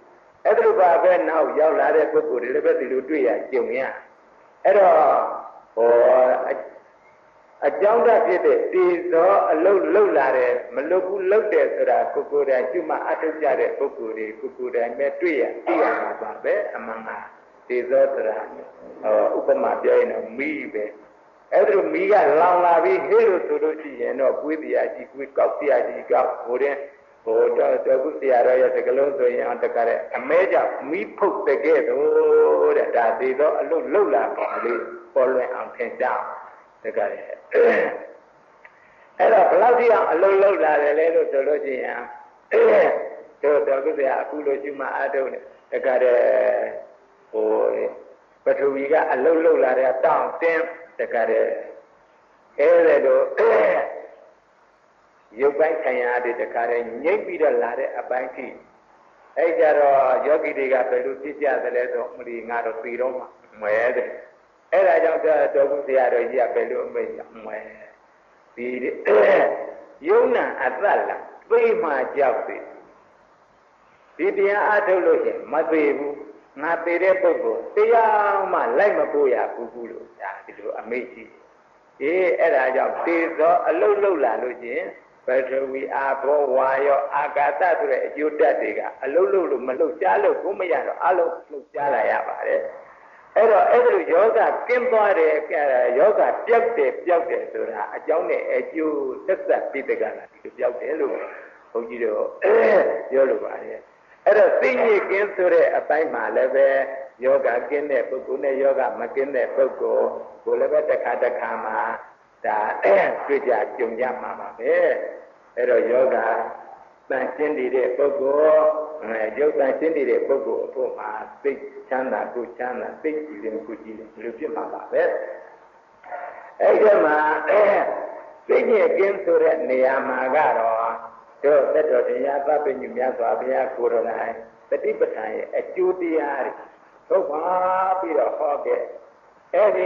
Speaker 1: အဲ့ဒါလိုပါပဲနောက်ရောက်လာတဲ့ပုဂ္ဂိုလ်တွေလည်းပဲဒီလိုတွေ့ရကြုံရအဲ့တော့ဟော အကြောင်းတဖြစ်တဲ့တည်သောအလုတ်လုတ်လာတယ်မလုတ်ဘူးလုတ်တယ်ဆိုတာကိုကိုယ်တိုင်ကျွမအထုတ်ကြတဲ့ပုဂ္ဂိုလ်တွေကိုကိုယ်တိုင်ပဲတွေ့ရသိရမှာပါပဲအမှန်ကတည်သောဆိုတာဟောဥပမာပြောရင်တော့မိပဲအဲ့ဒါမိကလောင်လာပြီးဟေးလို့ဆိုလို့ရှိရင်တော့ကွေးတရားကြီးကွေးကောက်တရားကြီးကောက်ဟိုတဲ့ဟိုတော့တကုတရားတော်ရဲ့စကလုံးဆိုရင်အတကရဲအမဲကြောင့်မိဖုတ်တဲ့ကဲ့သို့တဲ့ဒါတည်သောအလုတ်လုတ်လာပါလေပေါ်လွင်အောင်ထင်ရှား တကယ်အဲ့တော့ဘလောက်ထိအောင်အလုံးလုံးလာတယ်လဲလို့ဆိုလို့ရှိရင်တို့တော်ကုသရာအခုလိုရှိမှအထုတ်နေတကယ်ဟိုပထဝီကအလုံးလုံးလာတဲ့တောင့်တင်းတကယ်အဲ့ဒါတော့ရုပ်ပိုင်းခံရတဲ့တခါတည်းငြိမ့်ပြီးတော့လာတဲ့အပိုင်းထိအဲ့ကြတော့ယောဂီတွေကဘယ်လိုပြစ်ကြသလဲဆိုမလီငါတော့ပြီးတော့မှမွဲတယ် အဲ့ဒါကြောင့်တော်ကုဆရာတော်ကြီးကဘယ်လိုအမိန့်မွဲဒီယုံနာအသက်လားသိမှကြောက်သေးဒီတရားအထုတ်လို့ရှင်မသေးဘူးငါသေးတဲ့ပုဂ္ဂိုလ်တရားမှလိုက်မပို့ရဘူးဘူးလို့ဒါဒီလိုအမိန့်ရှိအေးအဲ့ဒါကြောင့်သေသောအလုတ်လုတ်လာလို့ရှင်ပထဝီအာဘောဝါယောအာကာသဆိုတဲ့အကျိုးတက်တွေကအလုတ်လုတ်လို့မလုတ်ကြားလို့ကိုမရတော့အလုံးလုတ်ကြားလာရပါတယ် အဲ့တော့အဲ့ဒါလိုယောဂကင်းသွားတယ်ယောဂပြောက်တယ်ပြောက်တယ်ဆိုတာအကြောင်းနဲ့အကျိုးသက်သက်ပြီးတကလားဒီလိုပြောက်တယ်လို့ဘုန်းကြီးတို့ပြောလိုပါတယ်အဲ့တော့သိညစ်ကင်းဆိုတဲ့အပိုင်းမှာလည်းပဲယောဂကင်းတဲ့ပုဂ္ဂိုလ်နဲ့ယောဂမကင်းတဲ့ပုဂ္ဂိုလ်ကိုလည်းပဲတစ်ခါတစ်ခါမှာဒါတွေ့ကြကြုံကြမှာပါပဲအဲ့တော့ယောဂ တန်ရှင်းနေတဲ့ပုဂ္ဂိုလ်ရုပ်တန်ရှင်းနေတဲ့ပုဂ္ဂိုလ်အဖို့မှာသိချမ်းသာကိုချမ်းသာသိကြည်တယ်ကိုကြည်တယ်ဒီလိုဖြစ်မှာပါပဲအဲ့ဒီမှာသိညစ်ကင်းဆိုတဲ့နေရာမှာကတော့တို့သက်တော်တရားသဗ္ဗညုမြတ်စွာဘုရားကိုယ်တော်တိုင်တတိပဋ္ဌာန်ရဲ့အကျိုးတရားတွေထုတ်ပါပြီးတော့ဟောခဲ့အဲ့ဒီ